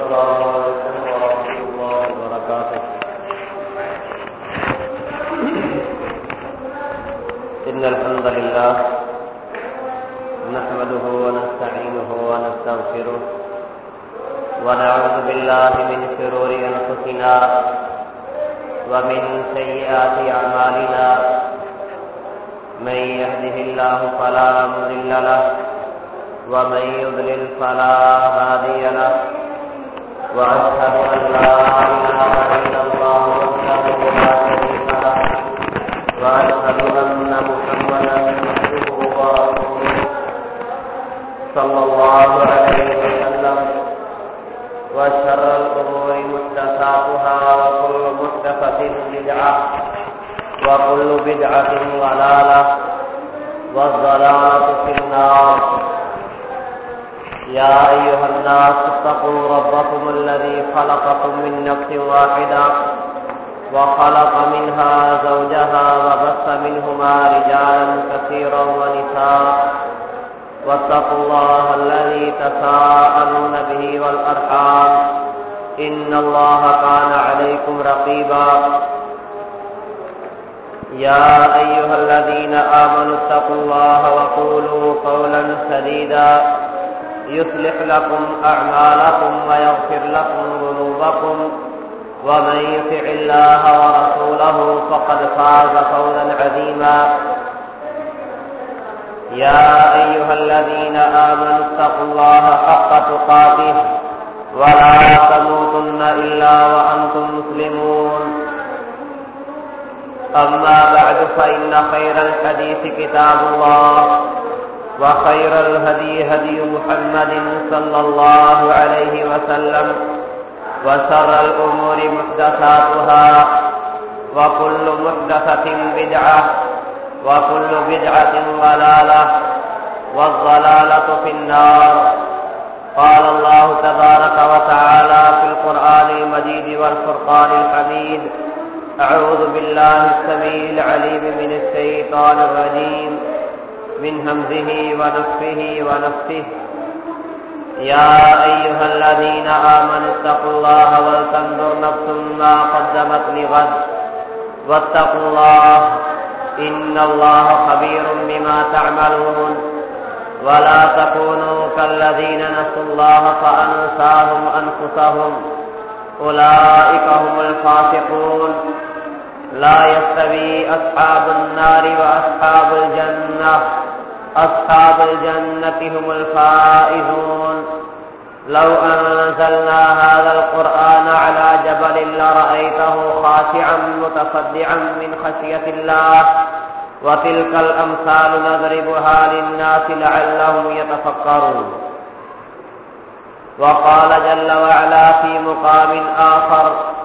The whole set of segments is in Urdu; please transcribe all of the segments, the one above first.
إن الحمد لله نحمده ونستعينه ونستغفره ونعوذ بالله من شرور أنفسنا ومن سيئات أعمالنا. من يهده الله فلا مضل له ومن يضلل فلا هادي له. وأشهد أن لا إله إلا الله وحده لا شريك له وأشهد أن محمدا عبده ورسوله صلى الله عليه وسلم وشر الأمور محدثاتها وكل محدثة بدعة وكل بدعة ضلالة والضلالة في النار يا أيها الناس اتقوا ربكم الذي خلقكم من نفس واحدة وخلق منها زوجها وبث منهما رجالا كثيرا ونساء. واتقوا الله الذي تساءلون به والأرحام. إن الله كان عليكم رقيبا. يا أيها الذين آمنوا اتقوا الله وقولوا قولا سديدا. يصلح لكم أعمالكم ويغفر لكم ذنوبكم ومن يطع الله ورسوله فقد فاز فوزا عظيما. يا أيها الذين آمنوا اتقوا الله حق تقاته ولا تموتن إلا وأنتم مسلمون. أما بعد فإن خير الحديث كتاب الله. وخير الهدي هدي محمد صلى الله عليه وسلم وشر الأمور محدثاتها وكل محدثة بدعة وكل بدعة ضلالة والضلالة في النار قال الله تبارك وتعالى في القرآن المجيد والفرقان الحميد أعوذ بالله السميع العليم من الشيطان الرجيم من همزه ونفه ونفسه يا أيها الذين آمنوا اتقوا الله ولتنظر نفس ما قدمت لغد. واتقوا الله إن الله خبير بما تعملون. ولا تكونوا كالذين نسوا الله فأنساهم أنفسهم. أولئك هم الفاسقون. لا يستوي أصحاب النار وأصحاب الجنة. أصحاب الجنة هم الفائزون. لو أنزلنا هذا القرآن على جبل لرأيته خاشعا متصدعا من خشية الله. وتلك الأمثال نضربها للناس لعلهم يتفكرون. وقال جل وعلا في مقام آخر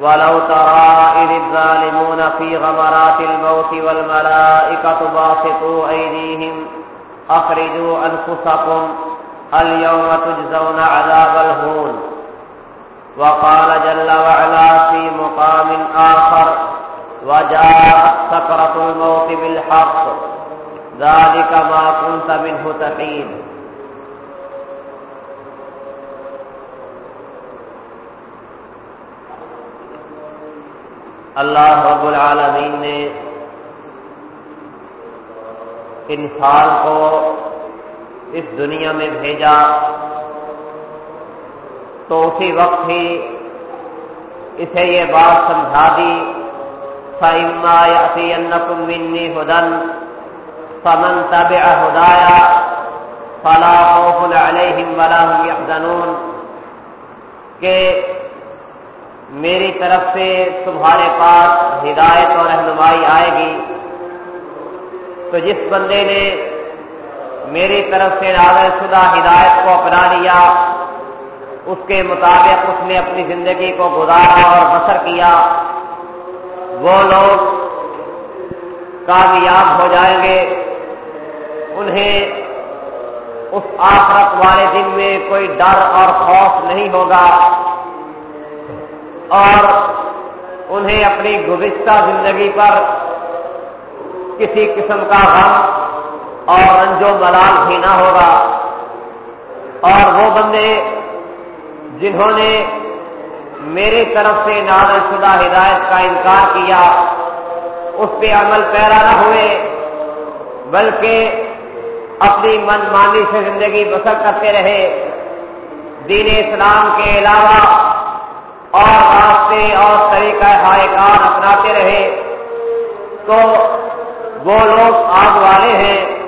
ولو ترى إذ الظالمون في غمرات الموت والملائكة باسطوا أيديهم أخرجوا أنفسكم اليوم تجزون عذاب الهون. وقال جل وعلا في مقام آخر وجاءت سكرة الموت بالحق، ذلك ما كنت منه تحيد اللہ رب العالمین نے انسان کو اس دنیا میں بھیجا تو اسی وقت ہی اسے یہ بات سمجھا دی فعما یقین منی ہدن فمن طب ہدایا فلا خوف علیہم ولا هم يحزنون کہ میری طرف سے تمہارے پاس ہدایت اور رہنمائی آئے گی۔ تو جس بندے نے میری طرف سے نازل شدہ ہدایت کو اپنا لیا، اس کے مطابق اس نے اپنی زندگی کو گزارا اور بسر کیا، وہ لوگ کامیاب ہو جائیں گے۔ انہیں اس آخرت والے دن میں کوئی ڈر اور خوف نہیں ہوگا۔ اور انہیں اپنی گزشتہ زندگی پر کسی قسم کا غم اور رنج و ملال بھی نہ ہوگا۔ اور وہ بندے جنہوں نے میرے طرف سے نازل شدہ ہدایت کا انکار کیا، اس پہ عمل پیرا نہ ہوئے، بلکہ اپنی من مانی سے زندگی بسر کرتے رہے۔ دین اسلام کے علاوہ اور راستے اور طریقہ ہائے کار اپناتے رہے۔ تو وہ لوگ آگ والے ہیں،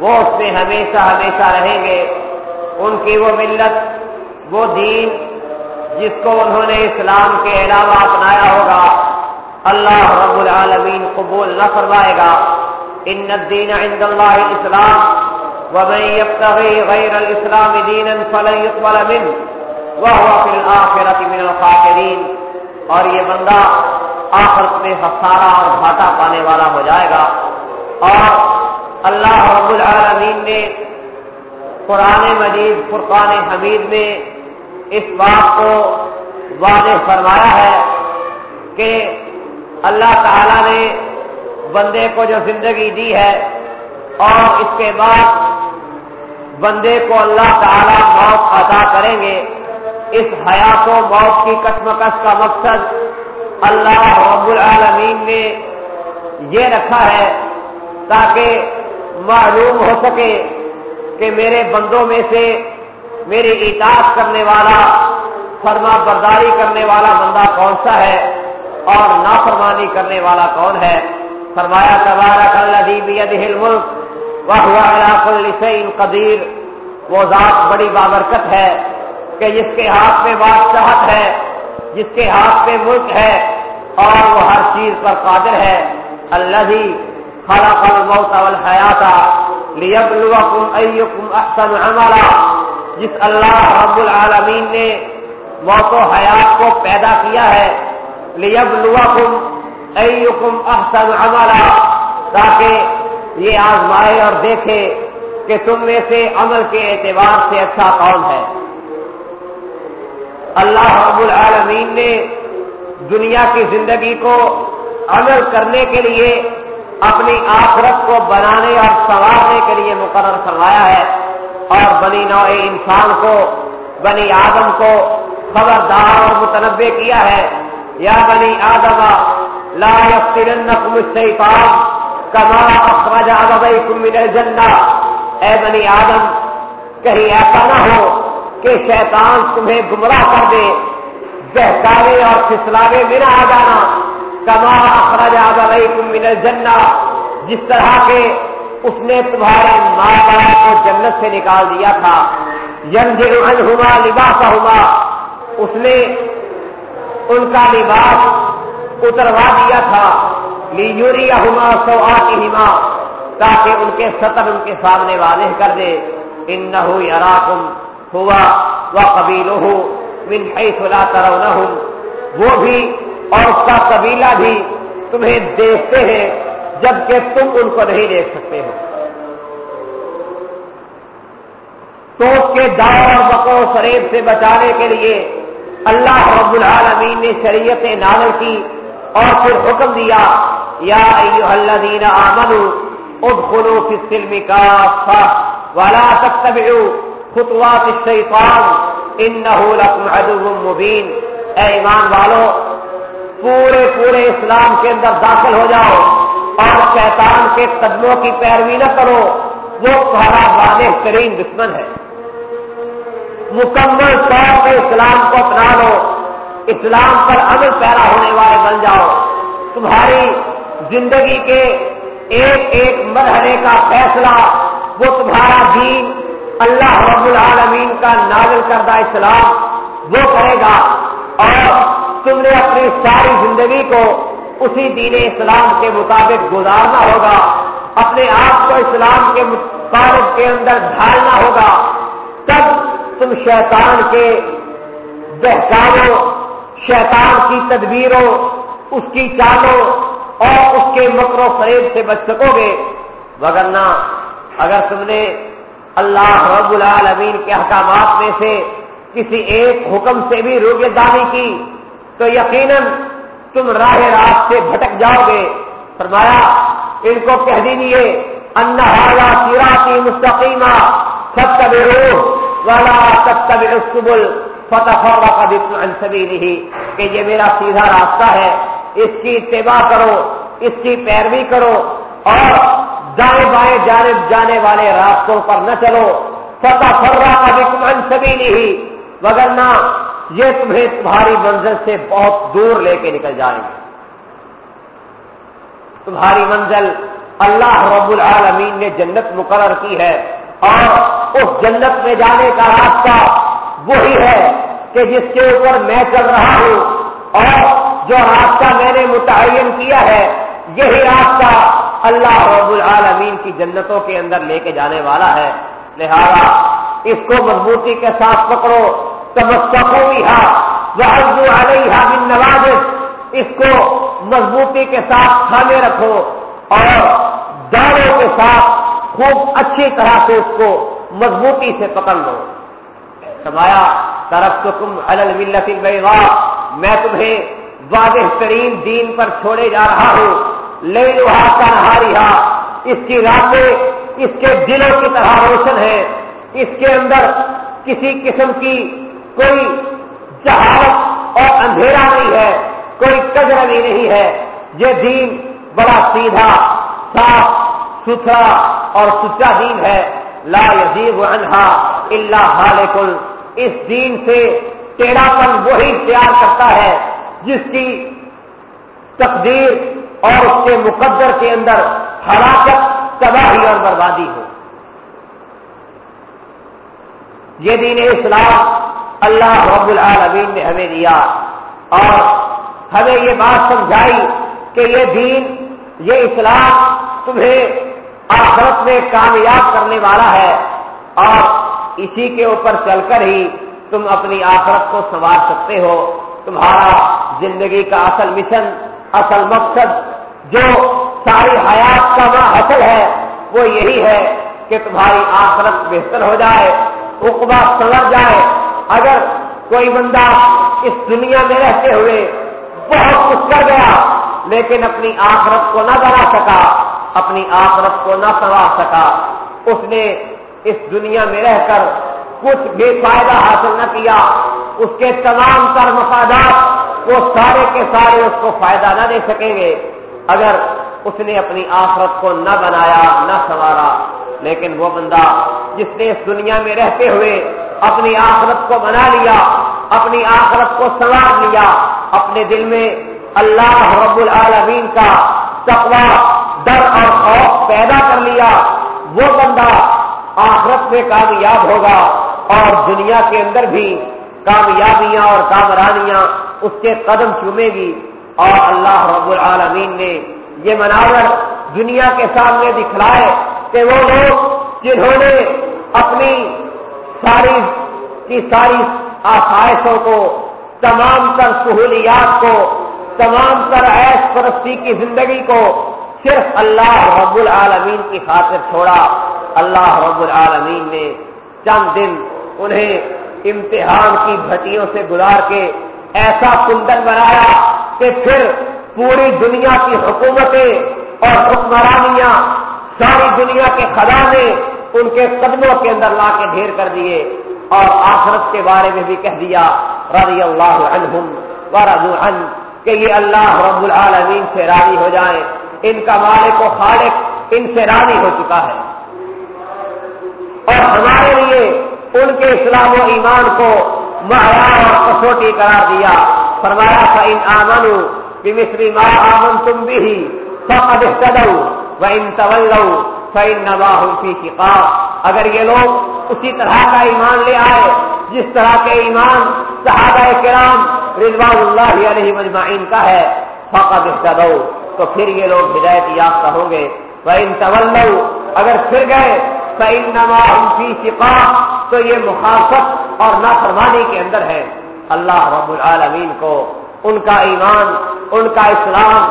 وہ اس میں ہمیشہ ہمیشہ رہیں گے۔ ان کی وہ ملت، وہ دین جس کو انہوں نے اسلام کے علاوہ اپنایا ہوگا، اللہ رب العالمین قبول نہ فرمائے گا۔ ان الدین عند اللہ اسلام ومن يبتغي غير الاسلام دينا فلن يقبل منه وهو في الاخره من الخاسرين اور یہ بندہ آخرت میں خسارہ اور گھاٹا پانے والا ہو جائے گا۔ اور اللہ رب العالمین نے قرآن مجید، فرقان حمید میں اس بات کو واضح فرمایا ہے کہ اللہ تعالی نے بندے کو جو زندگی دی ہے اور اس کے بعد بندے کو اللہ تعالی موت عطا کریں گے۔ اس حیات و موت کی کشمکش کا مقصد اللہ رب العالمین نے یہ رکھا ہے تاکہ معلوم ہو سکے کہ میرے بندوں میں سے میری اطاعت کرنے والا، فرما برداری کرنے والا بندہ کون سا ہے اور نافرمانی کرنے والا کون ہے؟ فرمایا، تبارک الذی بیدہ الملک وهو على كل شيء قدیر۔ وہ ذات بڑی بابرکت ہے۔ کہ جس کے ہاتھ میں بادشاہت ہے، جس کے ہاتھ میں ملک ہے، اور وہ ہر چیز پر قادر ہے۔ الذی خلق الموت والحیات لیبلوکم ایکم احسن عملا۔ جس اللہ رب العالمین نے موت و حیات کو پیدا کیا ہے لیب لوکم ایکم احسن عملا۔ تاکہ یہ آزمائے اور دیکھے کہ تم میں سے عمل کے اعتبار سے اچھا کون ہے۔ اللہ رب العالمین نے دنیا کی زندگی کو عمل کرنے کے لیے اپنی آخرت کو بنانے اور سنوارنے کے لیے مقرر فرمایا ہے اور بنی نوع انسان کو، بنی آدم کو خبردار اور متنوع کیا ہے۔ یا بنی آدم، لا يفترنكم الشيطان كما اخرج ابويكم من الجنه اے بنی آدم، کہیں ایسا نہ ہو کہ شیطان تمہیں گمراہ کر دے بہتاوے اور پھسلاوے میں نہ آ جانا۔ کما اخرج ابويكم من الجنه جس طرح کے اس نے تمہارے ماں باپ کو جنت سے نکال دیا تھا۔ ینجر عنہما لباسہما، اس نے ان کا لباس اتروا دیا تھا۔ لیوریہما سوآتہما، تاکہ ان کے سطر ان کے سامنے واضح کر دے۔ انہو یراکم ہوا وقبیلہ من حیث لا ترونہم وہ بھی اور اس کا قبیلہ بھی تمہیں دیکھتے ہیں، جبکہ تم ان کو نہیں دیکھ سکتے ہو۔ تو اس کے دار اور بکو فریب سے بچانے کے لیے اللہ رب العالمین نے شریعت نازل کی اور پھر حکم دیا، یا ایو اللہ ادخلوا فی السلم کافہ ولا تتبعوا خطوات الشیطان، انہو لکم عدو مبین۔ اے ایمان والو، پورے پورے اسلام کے اندر داخل ہو جاؤ اور شیطان کے قدموں کی پیروی نہ کرو۔ وہ تمہارا واضح ترین دشمن ہے۔ مکمل طور پہ اسلام کو اپنا لو۔ اسلام پر عمل پیرا ہونے والے بن جاؤ۔ تمہاری زندگی کے ایک ایک مرحلے کا فیصلہ، وہ تمہارا دین اللہ رب العالمین کا نازل کردہ اسلام وہ کرے گا اور تم نے اپنی ساری زندگی کو اسی دین اسلام کے مطابق گزارنا ہوگا، اپنے آپ کو اسلام کے مطابق کے اندر ڈھالنا ہوگا۔ تب تم شیطان کے بہکاروں شیطان کی تدبیروں، اس کی چالوں اور اس کے مکر و فریب سے بچ سکو گے۔ وگرنہ اگر تم نے اللہ رب العالمین کے احکامات میں سے کسی ایک حکم سے بھی روگدانی کی تو یقیناً تم راہ راست سے بھٹک جاؤ گے۔ فرمایا، ان کو کہہ دیجیے انہارا سیرا کی مستقیمہ سب کبھی روح والا سب کبھی رسبل فتح انصبی نہیں کہ یہ میرا سیدھا راستہ ہے، اس کی اتباع کرو، اس کی پیروی کرو اور دائیں بائیں جانب جانے والے راستوں پر نہ چلو۔ فتح فرا کا بکم انصبی نہیں وگرنہ یہ تمہیں تمہاری منزل سے بہت دور لے کے نکل جائیں گے۔ تمہاری منزل اللہ رب العالمین نے جنت مقرر کی ہے اور اس جنت میں جانے کا راستہ وہی ہے کہ جس کے اوپر میں چل رہا ہوں اور جو راستہ میں نے متعین کیا ہے، یہی راستہ اللہ رب العالمین کی جنتوں کے اندر لے کے جانے والا ہے۔ لہذا اس کو مضبوطی کے ساتھ پکڑو۔ تمسکوں بھی وہ علیہ بن نواز اس کو مضبوطی کے ساتھ کھانے رکھو اور داروں کے ساتھ خوب اچھی طرح سے اس کو مضبوطی سے پکڑ لو۔ سمایا طرف تو تم الملت میں تمہیں واضح ترین دین پر چھوڑے جا رہا ہوں۔ لے لوہا کا نہاری اس کی راتیں اس کے دلوں کی طرح روشن ہے اس کے اندر کسی قسم کی کوئی جہالت اور اندھیرا نہیں ہے، کوئی کجروی نہیں ہے۔ یہ دین بڑا سیدھا، صاف، ستھرا اور سچا دین ہے۔ لا یزیب انہا اللہ خالقل اس دین سے تیرا پن وہی تیار کرتا ہے جس کی تقدیر اور اس کے مقدر کے اندر ہلاکت، تباہی اور بربادی ہو۔ یہ دین اسلام اللہ رب العالمین نے ہمیں دیا اور ہمیں یہ بات سمجھائی کہ یہ دین، یہ اسلام تمہیں آخرت میں کامیاب کرنے والا ہے اور اسی کے اوپر چل کر ہی تم اپنی آخرت کو سنوار سکتے ہو۔ تمہارا زندگی کا اصل مشن، اصل مقصد جو ساری حیات کا ماں حاصل ہے، وہ یہی ہے کہ تمہاری آخرت بہتر ہو جائے اقبا سنور جائے۔ اگر کوئی بندہ اس دنیا میں رہتے ہوئے بہت کچھ کر گیا، لیکن اپنی آخرت کو نہ بنا سکا، اپنی آخرت کو نہ سنوار سکا، اس نے اس دنیا میں رہ کر کچھ بھی فائدہ حاصل نہ کیا، اس کے تمام تر مفادات وہ سارے کے سارے اس کو فائدہ نہ دے سکیں گے۔ اگر اس نے اپنی آخرت کو نہ بنایا، نہ سنوارا، لیکن وہ بندہ جس نے اس دنیا میں رہتے ہوئے اپنی آخرت کو بنا لیا، اپنی آخرت کو سنوار لیا، اپنے دل میں اللہ رب العالمین کا تقوی، ڈر اور خوف پیدا کر لیا، وہ بندہ آخرت میں کامیاب ہوگا اور دنیا کے اندر بھی کامیابیاں اور کامرانیاں اس کے قدم چومے گی۔ اور اللہ رب العالمین نے یہ مناظر دنیا کے سامنے دکھلائے کہ وہ لوگ جنہوں نے اپنی ساری کی ساری آسائشوں کو، تمام تر سہولیات کو، تمام تر ایس پرستی کی زندگی کو صرف اللہ رب العالمین کی خاطر چھوڑا۔ اللہ رب العالمین نے چند دن انہیں امتحان کی بھٹیوں سے گزار کے ایسا کندن بنایا کہ پھر پوری دنیا کی حکومتیں اور حکمرانیاں ساری دنیا کے خزانے ان کے قدموں کے اندر لا کے ڈھیر کر دیے اور آخرت کے بارے میں بھی کہہ دیا، رضی اللہ عنہم عنہ کہ یہ اللہ رب العالمین سے راضی ہو جائیں۔ ان کا مالک و خالق ان سے راضی ہو چکا ہے۔ اور ہمارے لیے ان کے اسلام و ایمان کو معیار اور کسوٹی قرار دیا۔ فرمایا تھا ان آمن مصری ماں آمن تم بھی سب و ان طول فن نواح کی اگر یہ لوگ اسی طرح کا ایمان لے آئے، جس طرح کے ایمان صحابہ کرام رضوان اللہ علیہ مجمعین کا ہے، فقد احتدو تو پھر یہ لوگ ہدایت یافتہ ہوں گے۔ وہ ان اگر پھر گئے تو ان نما کی تو یہ مخالفت اور نافرمانی کے اندر ہے۔ اللہ رب العالمین کو ان کا ایمان، ان کا اسلام،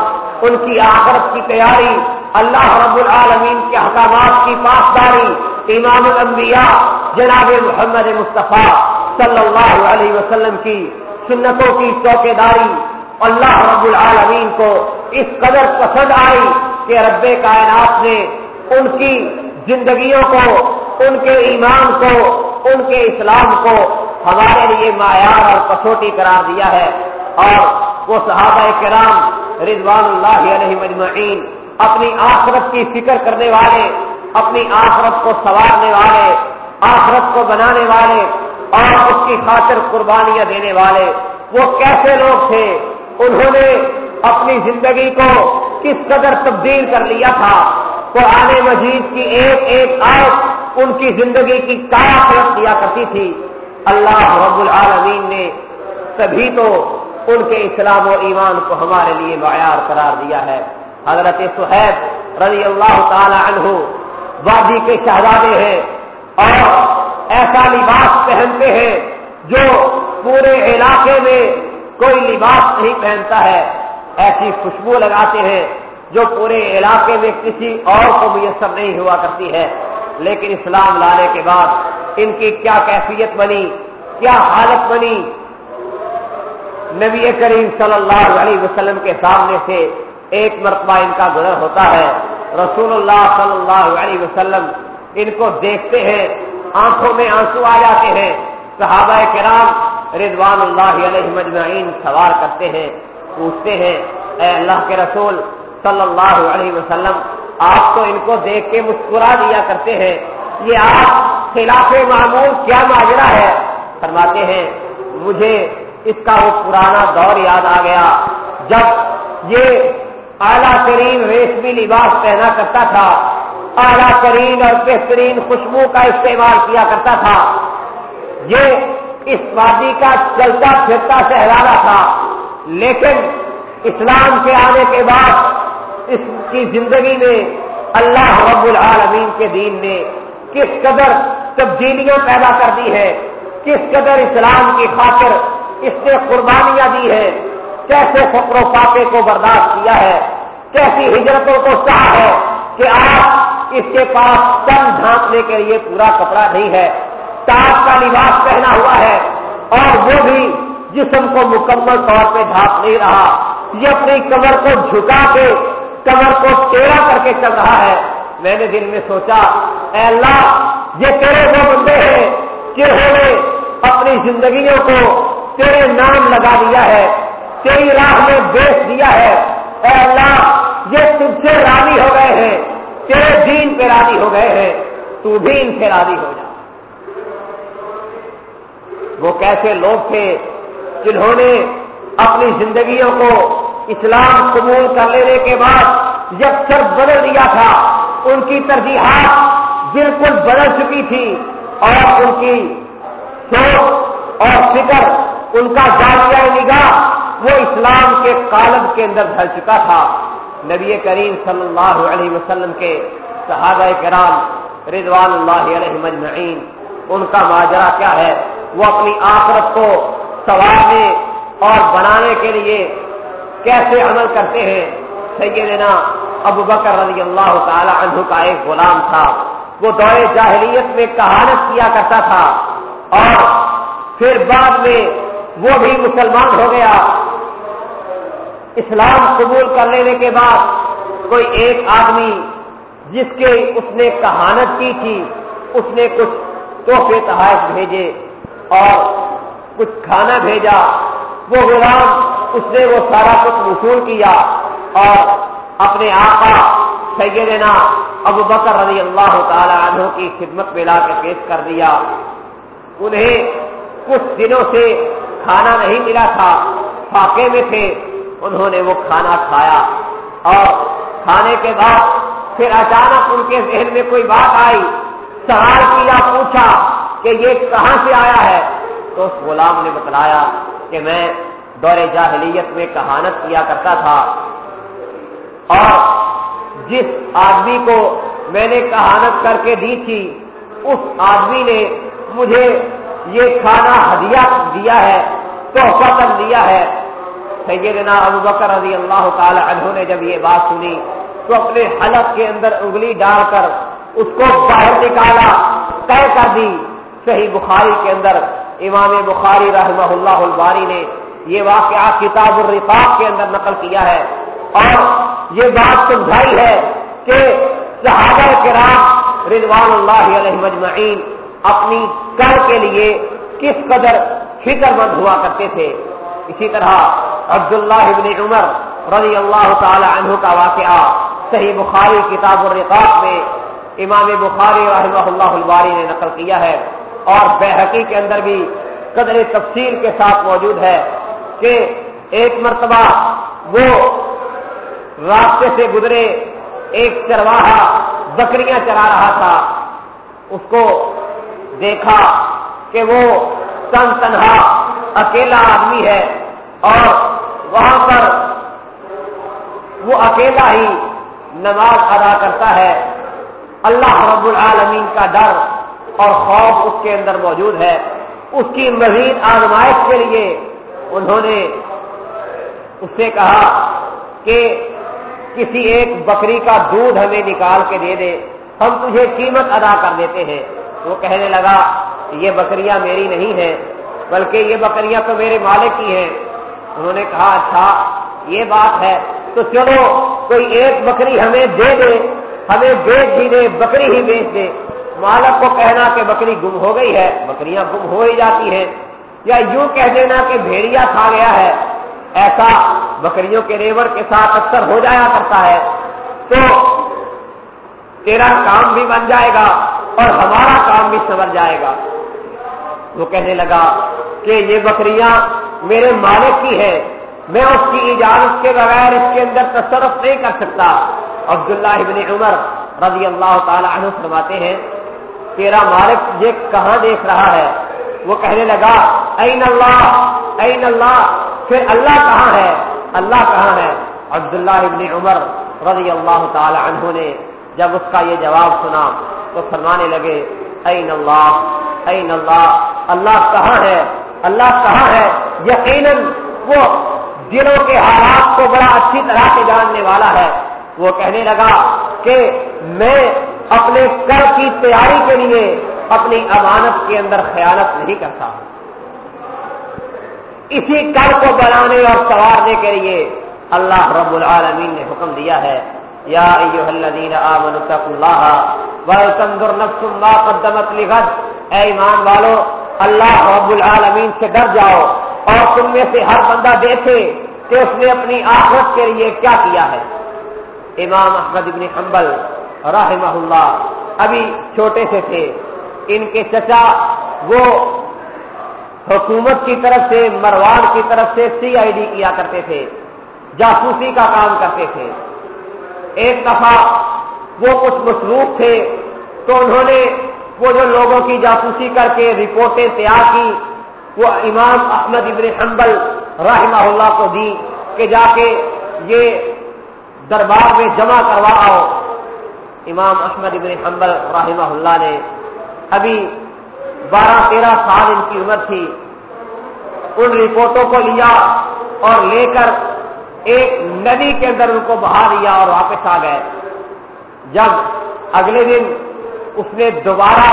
ان کی آخرت کی تیاری، اللہ رب العالمین کے احکامات کی پاسداری، امام الانبیاء جناب محمد مصطفیٰ صلی اللہ علیہ وسلم کی سنتوں کی چوکے داری اللہ رب العالمین کو اس قدر پسند آئی کہ رب کائنات نے ان کی زندگیوں کو، ان کے ایمان کو، ان کے اسلام کو ہمارے لیے معیار اور کسوٹی قرار دیا ہے۔ اور وہ صحابہ کرام رضوان اللہ علیہ مجمعین اپنی آخرت کی فکر کرنے والے، اپنی آخرت کو سنوارنے والے، آخرت کو بنانے والے، اور اس کی خاطر قربانیاں دینے والے۔ وہ کیسے لوگ تھے؟ انہوں نے اپنی زندگی کو کس قدر تبدیل کر لیا تھا؟ قرآن مجید کی ایک ایک آیت ان کی زندگی کی کایا کیا کرتی تھی۔ اللہ رب العالمین نے تبھی تو ان کے اسلام و ایمان کو ہمارے لیے معیار قرار دیا ہے۔ حضرت سہیب رضی اللہ تعالی عنہ وادی کے شہزادے ہیں اور ایسا لباس پہنتے ہیں جو پورے علاقے میں کوئی لباس نہیں پہنتا ہے۔ ایسی خوشبو لگاتے ہیں جو پورے علاقے میں کسی اور کو میسر نہیں ہوا کرتی ہے۔ لیکن اسلام لانے کے بعد ان کی کیا کیفیت بنی، کیا حالت بنی؟ نبی کریم صلی اللہ علیہ وسلم کے سامنے سے ایک مرتبہ ان کا گزر ہوتا ہے۔ رسول اللہ صلی اللہ علیہ وسلم ان کو دیکھتے ہیں، آنکھوں میں آنسو آ جاتے ہیں۔ صحابہ کرام رضوان اللہ علیہ مجمعین سوال کرتے ہیں، پوچھتے ہیں، اے اللہ کے رسول صلی اللہ علیہ وسلم، آپ تو ان کو دیکھ کے مسکرا دیا کرتے ہیں۔ یہ آپ خلاف معمول کیا ماجرا ہے؟ فرماتے ہیں، مجھے اس کا وہ پرانا دور یاد آ گیا۔ جب یہ اعلیٰ ترین ریشمی لباس پہنا کرتا تھا، اعلیٰ ترین اور بہترین خوشبو کا استعمال کیا کرتا تھا۔ یہ اس وادی کا چلتا پھرتا شہزادہ تھا، لیکن اسلام کے آنے کے بعد اس کی زندگی میں اللہ رب العالمین کے دین نے کس قدر تبدیلیاں پیدا کر دی ہے کس قدر اسلام کی خاطر اس نے قربانیاں دی ہیں، کیسے فقر و فاقے کو برداشت کیا ہے، کیسی ہجرتوں کو چاہ ہے کہ آپ اس کے پاس تن ڈھانپنے کے لیے پورا کپڑا نہیں ہے، تاج کا لباس پہنا ہوا ہے اور وہ بھی جسم کو مکمل طور پہ ڈھانپ نہیں رہا، یہ اپنی کمر کو جھکا کے کمر کو ٹیڑا کر کے چل رہا ہے۔ میں نے دل میں سوچا، اے اللہ، یہ تیرے وہ بندے ہیں جنہوں نے اپنی زندگیوں کو تیرے نام لگا دیا ہے، تیری راہ میں بیچ دیا ہے۔ اے اللہ، یہ تجھ سے راضی ہو گئے ہیں۔ تیرے دین پہ راضی ہو گئے ہیں۔ تو بھی ان سے راضی ہو جا۔ وہ کیسے لوگ تھے جنہوں نے اپنی زندگیوں کو اسلام قبول کر لینے کے بعد یکسر بدل دیا تھا، ان کی ترجیحات بالکل بدل چکی تھی اور ان کی سوچ اور فکر، ان کا جائزہ نگاہ وہ اسلام کے کالب کے اندر ڈھل چکا تھا۔ نبی کریم صلی اللہ علیہ وسلم کے صحابہ کرام رضوان اللہ علیہ مجمعین، ان کا ماجرا کیا ہے؟ وہ اپنی آخرت کو سوارنے اور بنانے کے لیے کیسے عمل کرتے ہیں؟ سیدنا ابو بکر رضی اللہ تعالی عنہ کا ایک غلام تھا۔ وہ دور جاہلیت میں کہانت کیا کرتا تھا۔ اور پھر بعد میں وہ بھی مسلمان ہو گیا۔ اسلام قبول کر لینے کے بعد کوئی ایک آدمی جس کے اس نے کہانت کی تھی، اس نے کچھ تحفے تحائف بھیجے اور کچھ کھانا بھیجا۔ وہ غلام اس نے وہ سارا کچھ وصول کیا اور اپنے آقا سیدنا ابو بکر رضی اللہ تعالی عنہ کی خدمت میں لا کے پیش کر دیا۔ انہیں کچھ دنوں سے کھانا نہیں ملا تھا۔ فاقے میں تھے۔ انہوں نے وہ کھانا کھایا۔ اور کھانے کے بعد پھر اچانک ان کے ذہن میں کوئی بات آئی۔ سوال کیا پوچھا کہ یہ کہاں سے آیا ہے؟ تو اس غلام نے بتلایا کہ میں دور جاہلیت میں کہانت کیا کرتا تھا۔ اور جس آدمی کو میں نے کہانت کر کے دی تھی، اس آدمی نے مجھے یہ کھانا ہدیہ دیا ہے، تحفہ دیا ہے۔ سیدنا ابو بکر رضی اللہ تعالی عنہ نے جب یہ بات سنی، تو اپنے حلق کے اندر انگلی ڈال کر اس کو باہر نکالا، طے کر دی۔ صحیح بخاری کے اندر امام بخاری رحمہ اللہ الباری نے یہ واقعہ کتاب الرفاق کے اندر نقل کیا ہے اور یہ بات سمجھائی ہے کہ صحابہ کرام رضوان اللہ علیہ مجمعین اپنی کر کے لیے کس قدر فکر مند ہوا کرتے تھے۔ اسی طرح عبداللہ ابن عمر رضی اللہ تعالی عنہ کا واقعہ صحیح بخاری کتاب الرقاق میں امام بخاری رحمہ اللہ الباری نے نقل کیا ہے اور بحقی کے اندر بھی قدر تفصیل کے ساتھ موجود ہے۔ کہ ایک مرتبہ وہ راستے سے گزرے، ایک چرواہا بکریاں چرا رہا تھا۔ اس کو دیکھا کہ وہ تن تنہا اکیلا آدمی ہے اور وہاں پر وہ اکیلا ہی نماز ادا کرتا ہے۔ اللہ رب العالمین کا ڈر اور خوف اس کے اندر موجود ہے۔ اس کی مزید آزمائش کے لیے انہوں نے اس سے کہا کہ کسی ایک بکری کا دودھ ہمیں نکال کے دے دے، ہم تجھے قیمت ادا کر دیتے ہیں۔ وہ کہنے لگا، یہ بکریاں میری نہیں ہیں، بلکہ یہ بکریاں تو میرے مالک کی ہیں۔ انہوں نے کہا اچھا یہ بات ہے، تو چلو، کوئی ایک بکری ہمیں دے دے، ہمیں بیچ بھی دے بکری ہی بیچ دے۔ مالک کو کہنا کہ بکری گم ہو گئی ہے، بکریاں گم ہو ہی جاتی ہیں۔ یا یوں کہہ دینا کہ بھیڑیا کھا گیا ہے، ایسا بکریوں کے ریور کے ساتھ اکثر ہو جایا کرتا ہے۔ تو تیرا کام بھی بن جائے گا اور ہمارا کام بھی سمر جائے گا۔ وہ کہنے لگا کہ یہ بکریاں میرے مالک کی ہے میں اس کی اجازت کے بغیر اس کے اندر تصرف نہیں کر سکتا۔ عبداللہ ابن عمر رضی اللہ تعالی عنہ فرماتے ہیں، تیرا مالک یہ کہاں دیکھ رہا ہے؟ وہ کہنے لگا این اللہ? این اللہ? پھر اللہ کہاں ہے؟ اللہ کہاں ہے؟ عبداللہ ابن عمر رضی اللہ تعالی عنہ نے جب اس کا یہ جواب سنا تو فرمانے لگے این اللہ؟ این اللہ؟ اللہ کہاں ہے؟ اللہ کہاں ہے؟ یقیناً وہ دلوں کے حالات کو بڑا اچھی طرح سے جاننے والا ہے۔ وہ کہنے لگا کہ میں اپنے کر کی تیاری کے لیے اپنی امانت کے اندر خیالت نہیں کرتا۔ ہوں اسی کر کو بنانے اور سوارنے کے لیے اللہ رب العالمین نے حکم دیا ہے۔ یا الذین آمنوا اللہ ولتنظر نفس ما قدمت لغد۔ اے ایمان والو، اللہ رب العالمین سے ڈر جاؤ اور تم میں سے ہر بندہ دیکھے کہ اس نے اپنی آخرت کے لیے کیا کیا ہے۔ امام احمد ابن حنبل رحمہ اللہ ابھی چھوٹے سے تھے۔ ان کے چچا وہ حکومت کی طرف سے، مروان کی طرف سے سی آئی ڈی کیا کرتے تھے، جاسوسی کا کام کرتے تھے۔ ایک دفعہ وہ کچھ مصروف تھے تو انہوں نے وہ جو لوگوں کی جاسوسی کر کے رپورٹیں تیار کی، وہ امام احمد ابن حنبل رحمہ اللہ کو دی کہ جا کے یہ دربار میں جمع کروا آؤ۔ امام احمد ابن حنبل رحمہ اللہ نے ابھی بارہ تیرہ سال ان کی عمر تھی، ان رپورٹوں کو لیا اور لے کر ایک ندی کے اندر ان کو بہا دیا اور واپس آ گئے۔ جب اگلے دن اس نے دوبارہ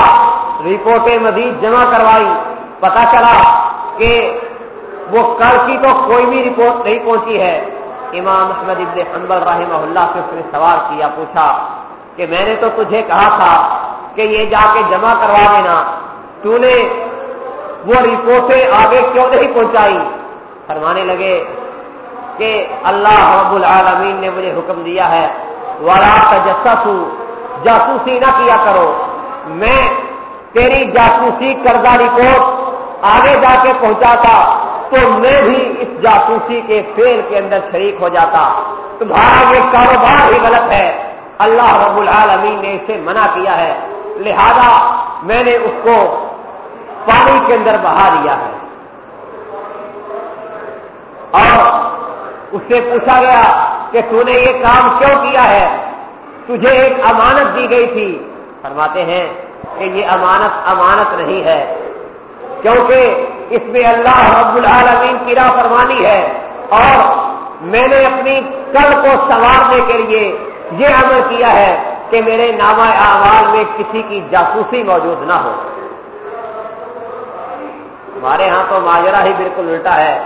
رپورٹیں مزید جمع کروائی پتا چلا کہ وہ کل کی تو کوئی بھی رپورٹ نہیں پہنچی ہے۔ امام احمد ابن حنبل رحمہ اللہ سے اس نے سوال کیا، پوچھا کہ میں نے تو تجھے کہا تھا کہ یہ جا کے جمع کروا دینا۔ تو نے وہ رپورٹیں آگے کیوں نہیں پہنچائی؟ فرمانے لگے کہ اللہ رب العالمین نے مجھے حکم دیا ہے والا تجسس جاسوسی نہ کیا کرو۔ میں تیری جاسوسی کردہ رپورٹ آگے جا کے پہنچاتا، تو میں بھی اس جاسوسی کے فیل کے اندر شریک ہو جاتا۔ تمہارا یہ کاروبار ہی غلط ہے۔ اللہ رب العالمین نے اسے منع کیا ہے۔ لہذا میں نے اس کو پانی کے اندر بہا دیا ہے۔ اور اس سے پوچھا گیا کہ تو نے یہ کام کیوں کیا ہے؟ تجھے ایک امانت دی گئی تھی۔ فرماتے ہیں کہ یہ امانت امانت نہیں ہے، کیونکہ اس میں اللہ رب العالمین کی راہ فرمانی ہے۔ اور میں نے اپنی کل کو سنوارنے کے لیے یہ عمل کیا ہے۔ کہ میرے نامہ اعمال میں کسی کی جاسوسی موجود نہ ہو۔ ہمارے ہاں تو ماجرا ہی بالکل الٹا ہے۔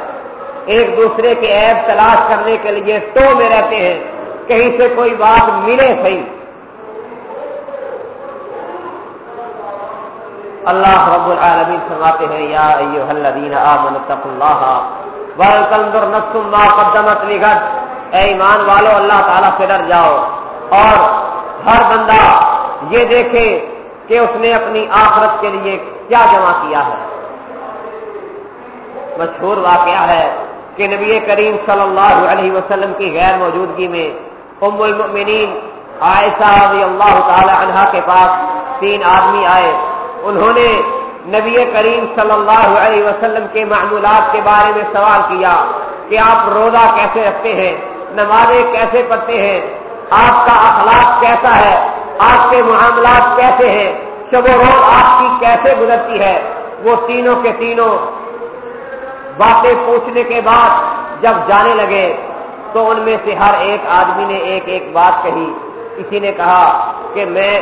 ایک دوسرے کے ایپ تلاش کرنے کے لیے ٹو میں رہتے ہیں، کہیں سے کوئی بات ملے صحیح۔ اللہ رب العالمین فرماتے ہیں، یا ایوہ الذین آمنوا اتقوا اللہ۔ وَلْتَنْظُرْ نَفْسٌ مَا قَدَّمَتْ اے ایمان والو، اللہ تعالیٰ سے ڈر جاؤ۔ اور ہر بندہ یہ دیکھے کہ اس نے اپنی آخرت کے لیے کیا جمع کیا ہے۔ مشہور واقعہ ہے کہ نبی کریم صلی اللہ علیہ وسلم کی غیر موجودگی میں ام المؤمنین عائشہ رضی اللہ تعالی عنہ کے پاس تین آدمی آئے۔ انہوں نے نبی کریم صلی اللہ علیہ وسلم کے معمولات کے بارے میں سوال کیا کہ آپ روزہ کیسے رکھتے ہیں؟ نمازیں کیسے پڑھتے ہیں؟ آپ کا اخلاق کیسا ہے؟ آپ کے معاملات کیسے ہیں؟ شب و روز آپ کی کیسے گزرتی ہے؟ وہ تینوں کے تینوں باتیں پوچھنے کے بعد جب جانے لگے تو ان میں سے ہر ایک آدمی نے ایک ایک بات کہی۔ کسی نے کہا کہ میں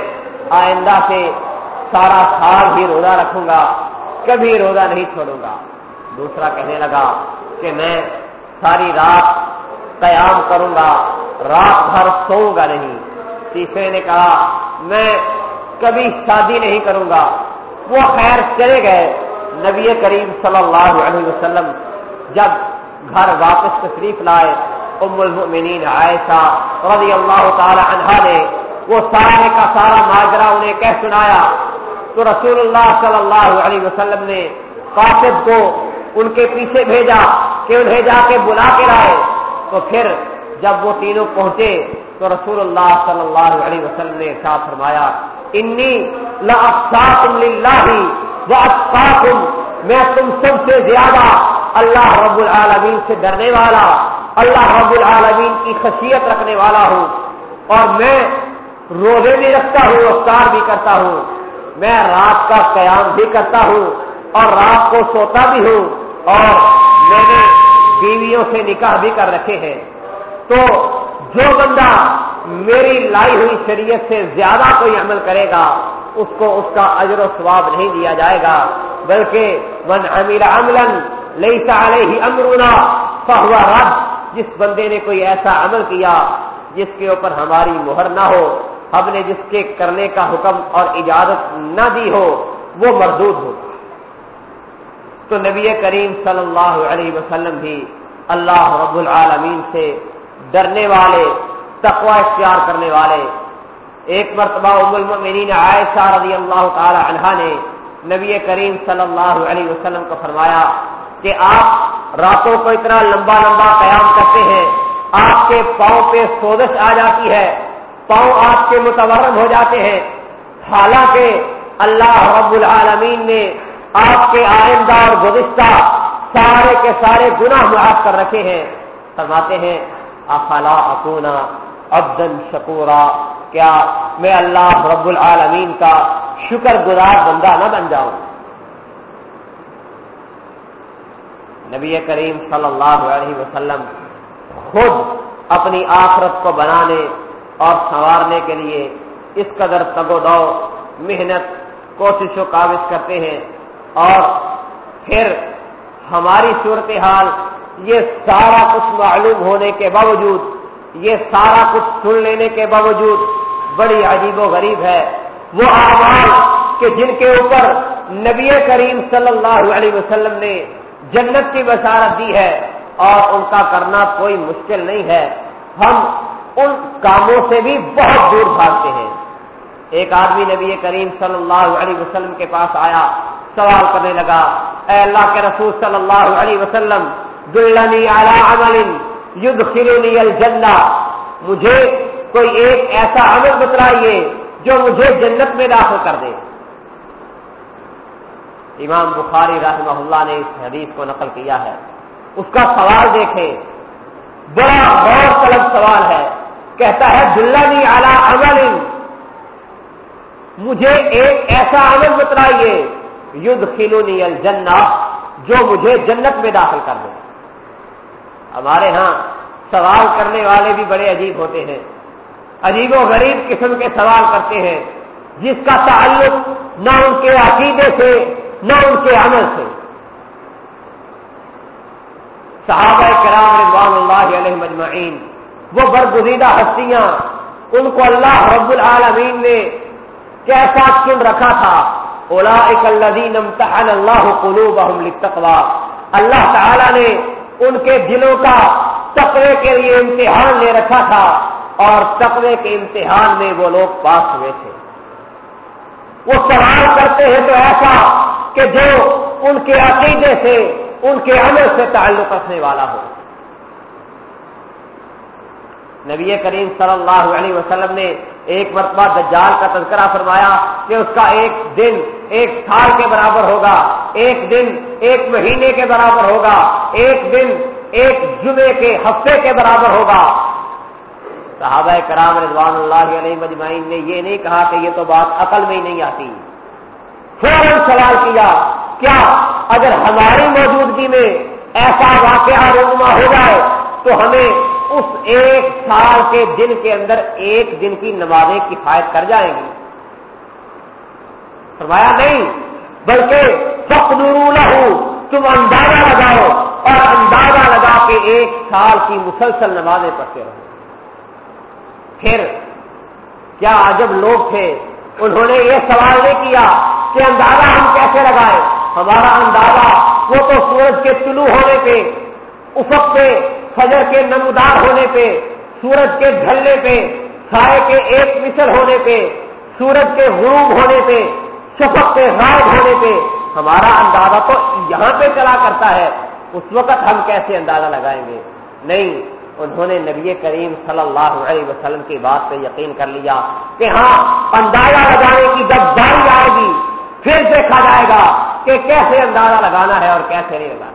آئندہ سے سارا سال ہی روزہ رکھوں گا، کبھی روزہ نہیں چھوڑوں گا۔ دوسرا کہنے لگا کہ میں ساری رات قیام کروں گا۔ رات بھر سوؤں گا نہیں۔ تیسرے نے کہا، میں کبھی شادی نہیں کروں گا۔ وہ خیر چلے گئے۔ نبی کریم صلی اللہ علیہ وسلم جب گھر واپس تشریف لائے، ام المؤمنین عائشہ رضی اللہ تعالی عنہا نے وہ سارے کا سارا ماجرا انہیں کہہ سنایا۔ تو رسول اللہ صلی اللہ علیہ وسلم نے قاصد کو ان کے پیچھے بھیجا کہ انہیں جا کے بلا کے لائے۔ تو پھر جب وہ تینوں پہنچے تو رسول اللہ صلی اللہ علیہ وسلم نے ساتھ فرمایا، انی میں تم سب سے زیادہ اللہ رب العالمین سے ڈرنے والا، اللہ رب العالمین کی خصیت رکھنے والا ہوں اور میں روزے بھی رکھتا ہوں، افطار بھی کرتا ہوں، میں رات کا قیام بھی کرتا ہوں اور رات کو سوتا بھی ہوں اور میں نے بیویوں سے نکاح بھی کر رکھے ہیں۔ تو جو بندہ میری لائی ہوئی شریعت سے زیادہ کوئی عمل کرے گا، اس کو اس کا اجر و ثواب نہیں دیا جائے گا۔ بلکہ من امیر عملن لئی سارے ہی امرونا فہوا رب جس بندے نے کوئی ایسا عمل کیا جس کے اوپر ہماری مہر نہ ہو، ہم نے جس کے کرنے کا حکم اور اجازت نہ دی ہو، وہ مردود ہو۔ تو نبی کریم صلی اللہ علیہ وسلم بھی اللہ رب العالمین سے ڈرنے والے تقوا اختیار کرنے والے۔ ایک مرتبہ ام المؤمنین عائشہ رضی اللہ تعالی عنہا نے نبی کریم صلی اللہ علیہ وسلم کو فرمایا کہ آپ راتوں کو اتنا لمبا لمبا قیام کرتے ہیں، آپ کے پاؤں پہ سوزش آ جاتی ہے، پاؤں آپ کے متورم ہو جاتے ہیں۔ حالانکہ اللہ رب العالمین نے آپ کے آئندہ اور گزشتہ سارے کے سارے گناہ معاف کر رکھے ہیں۔ فرماتے ہیں افلا اکونا ابدن شکورا۔ کیا میں اللہ رب العالمین کا شکر گزار بندہ نہ بن جاؤں؟ نبی کریم صلی اللہ علیہ وسلم خود اپنی آخرت کو بنانے اور سنوارنے کے لیے اس قدر تگ و دو، محنت، کوشش و کاوش کرتے ہیں اور پھر ہماری صورتحال یہ سارا کچھ معلوم ہونے کے باوجود، یہ سارا کچھ سن لینے کے باوجود بڑی عجیب و غریب ہے۔ وہ آواز کہ جن کے اوپر نبی کریم صلی اللہ علیہ وسلم نے جنت کی بشارت دی ہے اور ان کا کرنا کوئی مشکل نہیں ہے۔ ہم ان کاموں سے بھی بہت دور بھاگتے ہیں۔ ایک آدمی نبی کریم صلی اللہ علیہ وسلم کے پاس آیا، سوال کرنے لگا، اے اللہ کے رسول صلی اللہ علیہ وسلم دلنی عمل یدخلنی الجنہ۔ مجھے کوئی ایک ایسا عمل بتلائیے جو مجھے جنت میں داخل کر دے۔ امام بخاری رحمہ اللہ نے اس حدیث کو نقل کیا ہے۔ اس کا سوال دیکھیں۔ بڑا غور طلب سوال ہے۔ کہتا ہے دلانی اعلی عمل۔ مجھے ایک ایسا عمل بتلائیے یدھ خلونی الجنہ، جو مجھے جنت میں داخل کر دے۔ ہمارے ہاں سوال کرنے والے بھی بڑے عجیب ہوتے ہیں۔ عجیب و غریب قسم کے سوال کرتے ہیں، جس کا تعلق نہ ان کے عقیدے سے، نہ ان کے عمل سے۔ صحابہ کرام رضوان اللہ علیہ مجمعین، وہ برگزیدہ ہستیاں، ان کو اللہ رب العالمین نے کیسا چن رکھا تھا۔ اولا اکلدین اللہ قلوبہم للتقوی۔ اللہ تعالی نے ان کے دلوں کا تقوی کے لیے امتحان لے رکھا تھا اور تقوی کے امتحان میں وہ لوگ پاس ہوئے تھے۔ وہ سوال کرتے ہیں تو ایسا کہ جو ان کے عقیدے سے، ان کے عمل سے تعلق رکھنے والا ہو۔ نبی کریم صلی اللہ علیہ وسلم نے ایک مرتبہ دجال کا تذکرہ فرمایا کہ اس کا ایک دن ایک سال کے برابر ہوگا، ایک دن ایک مہینے کے برابر ہوگا، ایک دن ایک جمعے کے ہفتے کے برابر ہوگا۔ صحابہ کرام رضوان اللہ علیہ مجمعین نے یہ نہیں کہا کہ یہ تو بات عقل میں ہی نہیں آتی۔ فوراً سوال کیا کیا اگر ہماری موجودگی میں ایسا واقعہ رونما ہو جائے تو ہمیں اس ایک سال کے دن کے اندر ایک دن کی نمازیں کفایت کر جائیں گی۔ فرمایا، نہیں، بلکہ سخت نہ تم اندازہ لگاؤ اور اندازہ لگا کے ایک سال کی مسلسل نمازیں پڑھتے رہو۔ پھر کیا عجب لوگ تھے، انہوں نے یہ سوال نہیں کیا کہ اندازہ ہم کیسے لگائیں۔ ہمارا اندازہ وہ تو سورج کے طلوع ہونے پہ افق پہ فجر کے نمودار ہونے پہ، سورج کے ڈھلنے پہ، سائے کے ایک مثل ہونے پہ، سورج کے غروب ہونے پہ، شفق کے غائب ہونے پہ، ہمارا اندازہ تو یہاں پہ چلا کرتا ہے۔ اس وقت ہم کیسے اندازہ لگائیں گے؟ نہیں، انہوں نے نبی کریم صلی اللہ علیہ وسلم کی بات پہ یقین کر لیا کہ ہاں اندازہ لگانے کی جب باری آئے گی، پھر دیکھا جائے گا کہ کیسے اندازہ لگانا ہے اور کیسے نہیں لگانا۔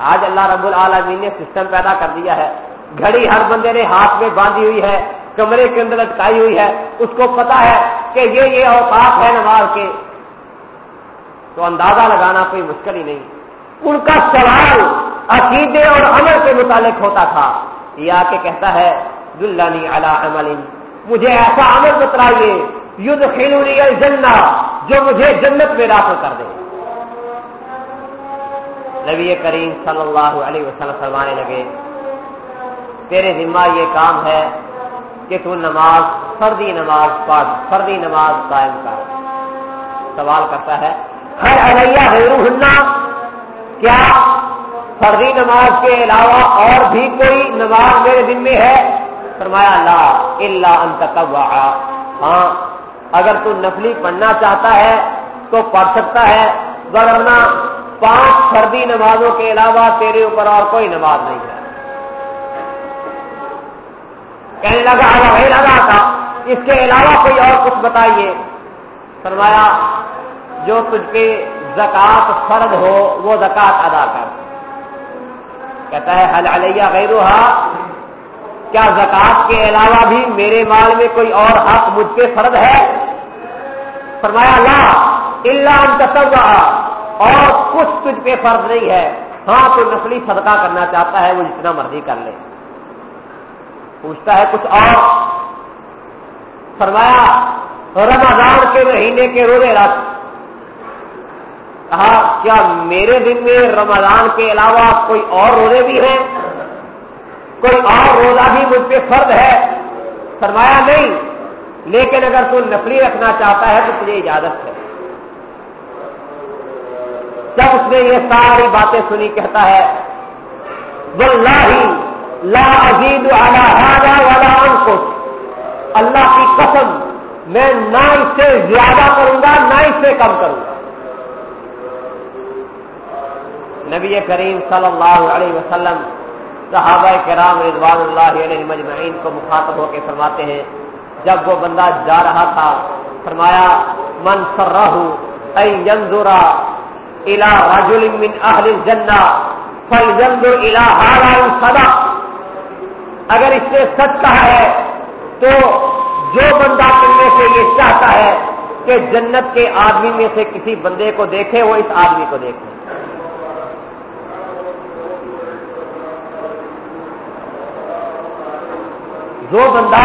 آج اللہ رب العالمین نے سسٹم پیدا کر دیا ہے۔ گھڑی ہر بندے نے ہاتھ میں باندھی ہوئی ہے، کمرے کے اندر لٹکائی ہوئی ہے۔ اس کو پتا ہے کہ یہ یہ اوقات ہے نماز کے۔ تو اندازہ لگانا کوئی مشکل ہی نہیں۔ ان کا سوال عقیدے اور عمل کے متعلق ہوتا تھا۔ یہ آ کے کہتا ہے دلانی عمل مجھے ایسا عمل بتلائیے یدھ خیلونی الجنہ۔ جو مجھے جنت میں داخل کر دے۔ نبی کریم صلی اللہ علیہ وسلم فرمانے لگے، تیرے ذمہ یہ کام ہے کہ تو نماز، فردی نماز پڑھ فردی نماز قائم کر۔ سوال کرتا ہے ہر علیہ ہننا کیا فردی نماز کے علاوہ اور بھی کوئی نماز میرے دن میں ہے؟ فرمایا، لا اللہ انت ہاں اگر تو نفلی پڑھنا چاہتا ہے تو پڑھ سکتا ہے، ورنہ پانچ فردی نمازوں کے علاوہ تیرے اوپر اور کوئی نماز نہیں ہے۔ کہنے لگا وہی لگا تھا، اس کے علاوہ کوئی اور کچھ بتائیے؟ فرمایا، جو تجھ کے زکات فرد ہو، وہ زکات ادا کر۔ کہتا ہے حل علیہ غیر کیا زکات کے علاوہ بھی میرے مال میں کوئی اور حق مجھ پہ فرد ہے؟ فرمایا، لا اللہ تصور اور کچھ تجھ پہ فرض نہیں ہے۔ ہاں کوئی نسلی صدقہ کرنا چاہتا ہے، وہ جتنا مرضی کر لے۔ پوچھتا ہے کچھ اور۔ فرمایا، رمضان کے مہینے کے روزے رکھ۔ کہا، کیا میرے دن میں رمضان کے علاوہ کوئی اور روزے بھی ہیں؟ کوئی اور روزہ بھی مجھ پہ فرد ہے؟ فرمایا، نہیں۔ لیکن اگر تو نفلی رکھنا چاہتا ہے، تو تجھے اجازت ہے۔ جب اس نے یہ ساری باتیں سنی، کہتا ہے واللہ لا عزیز والا والا انکش اللہ کی قسم، میں نہ اس سے زیادہ کروں گا، نہ اس سے کم کروں گا۔ نبی کریم صلی اللہ علیہ وسلم صحابہ کرام رضوان اللہ علیہ مجمعین کو مخاطب ہو کے فرماتے ہیں، جب وہ بندہ جا رہا تھا، فرمایا، من سر رہو ینظرا الى رجل من اہل الجنہ فلینظر الى هذا صدا اگر اس نے سچ کہا ہے، تو جو بندہ کرنے سے یہ چاہتا ہے کہ جنت کے آدمی میں سے کسی بندے کو دیکھے، وہ اس آدمی کو دیکھے۔ جو بندہ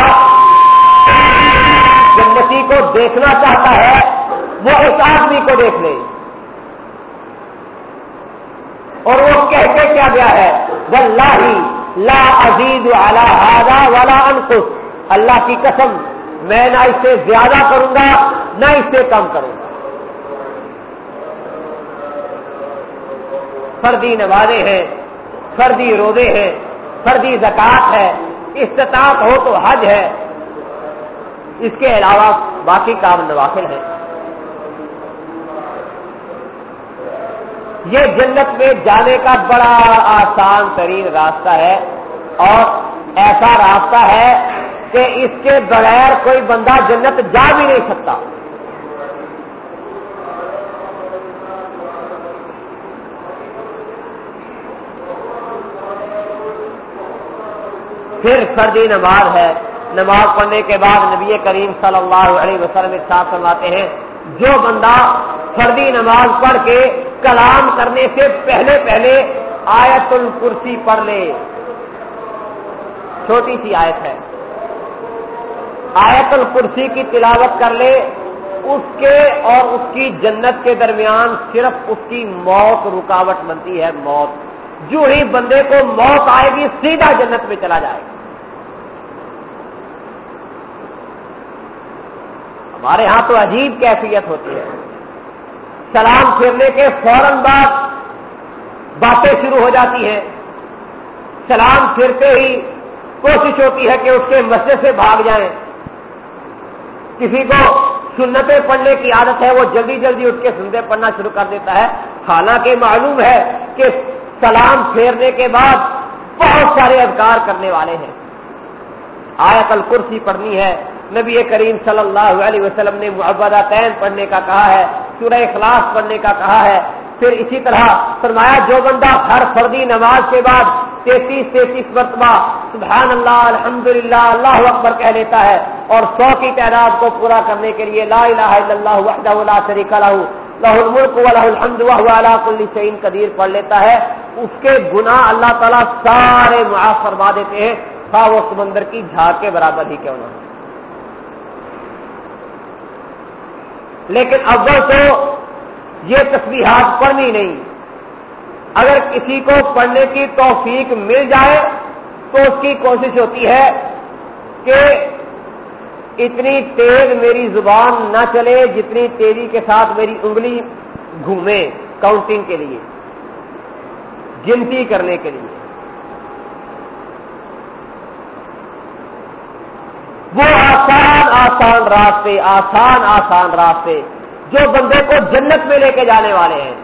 جنتی کو دیکھنا چاہتا ہے، وہ اس آدمی کو دیکھ لے۔ اور وہ کہتے کیا گیا ہے؟ واللہ لا عزیز والا ہادہ والا انکش اللہ کی قسم، میں نہ اس سے زیادہ کروں گا، نہ اس سے کم کروں گا۔ فردی نوازے ہیں، فردی روزے ہیں، فردی زکات ہے، استطاعت ہو تو حج ہے۔ اس کے علاوہ باقی کام نوافل ہیں۔ یہ جنت میں جانے کا بڑا آسان ترین راستہ ہے اور ایسا راستہ ہے کہ اس کے بغیر کوئی بندہ جنت جا بھی نہیں سکتا۔ پھر سردی نماز ہے۔ نماز پڑھنے کے بعد نبی کریم صلی اللہ علیہ وسلم ساتھ فرماتے ہیں جو بندہ فردی نماز پڑھ کے کلام کرنے سے پہلے پہلے آیت الکرسی پڑھ لے۔ چھوٹی سی آیت ہے۔ آیت الکرسی کی تلاوت کر لے۔ اس کے اور اس کی جنت کے درمیان صرف اس کی موت رکاوٹ بنتی ہے، موت۔ جو ہی بندے کو موت آئے گی، سیدھا جنت میں چلا جائے گا۔ ہمارے ہاں تو عجیب کیفیت ہوتی ہے۔ سلام پھرنے کے فوراً بعد باتیں شروع ہو جاتی ہیں۔ سلام پھرتے ہی کوشش ہوتی ہے کہ اس کے مسئلے سے بھاگ جائیں۔ کسی کو سنتیں پڑھنے کی عادت ہے، وہ جلدی جلدی اٹھ کے سنتے پڑھنا شروع کر دیتا ہے۔ حالانکہ معلوم ہے کہ سلام پھیرنے کے بعد بہت سارے اذکار کرنے والے ہیں۔ آیت الکرسی پڑھنی ہے۔ نبی کریم صلی اللہ علیہ وسلم نے محبت تین پڑھنے کا کہا ہے، سورہ اخلاص پڑھنے کا کہا ہے۔ پھر اسی طرح فرمایا، جو بندہ ہر فردی نماز کے بعد تینتیس تینتیس مرتبہ سبحان اللہ الحمد اللہ اکبر کہہ لیتا ہے اور سو کی تعداد کو پورا کرنے کے لیے لا الہ الا اللہ وحدہ لا شریک لہ لہ الملک و لہ الحمد وحو کل شعین قدیر پڑھ لیتا ہے۔ اس کے گناہ اللہ تعالیٰ سارے معاف فرما دیتے ہیں، خواہ وہ سمندر کی جھاگ کے برابر ہی کیوں نہ ہو لیکن اول تو یہ تصویرات پڑھنی نہیں۔ اگر کسی کو پڑھنے کی توفیق مل جائے تو اس کی کوشش ہوتی ہے کہ اتنی تیز میری زبان نہ چلے جتنی تیزی کے ساتھ میری انگلی گھومے کاؤنٹنگ کے لیے، گنتی کرنے کے لیے۔ وہ آسان آسان راستے، آسان آسان راستے جو بندے کو جنت میں لے کے جانے والے ہیں۔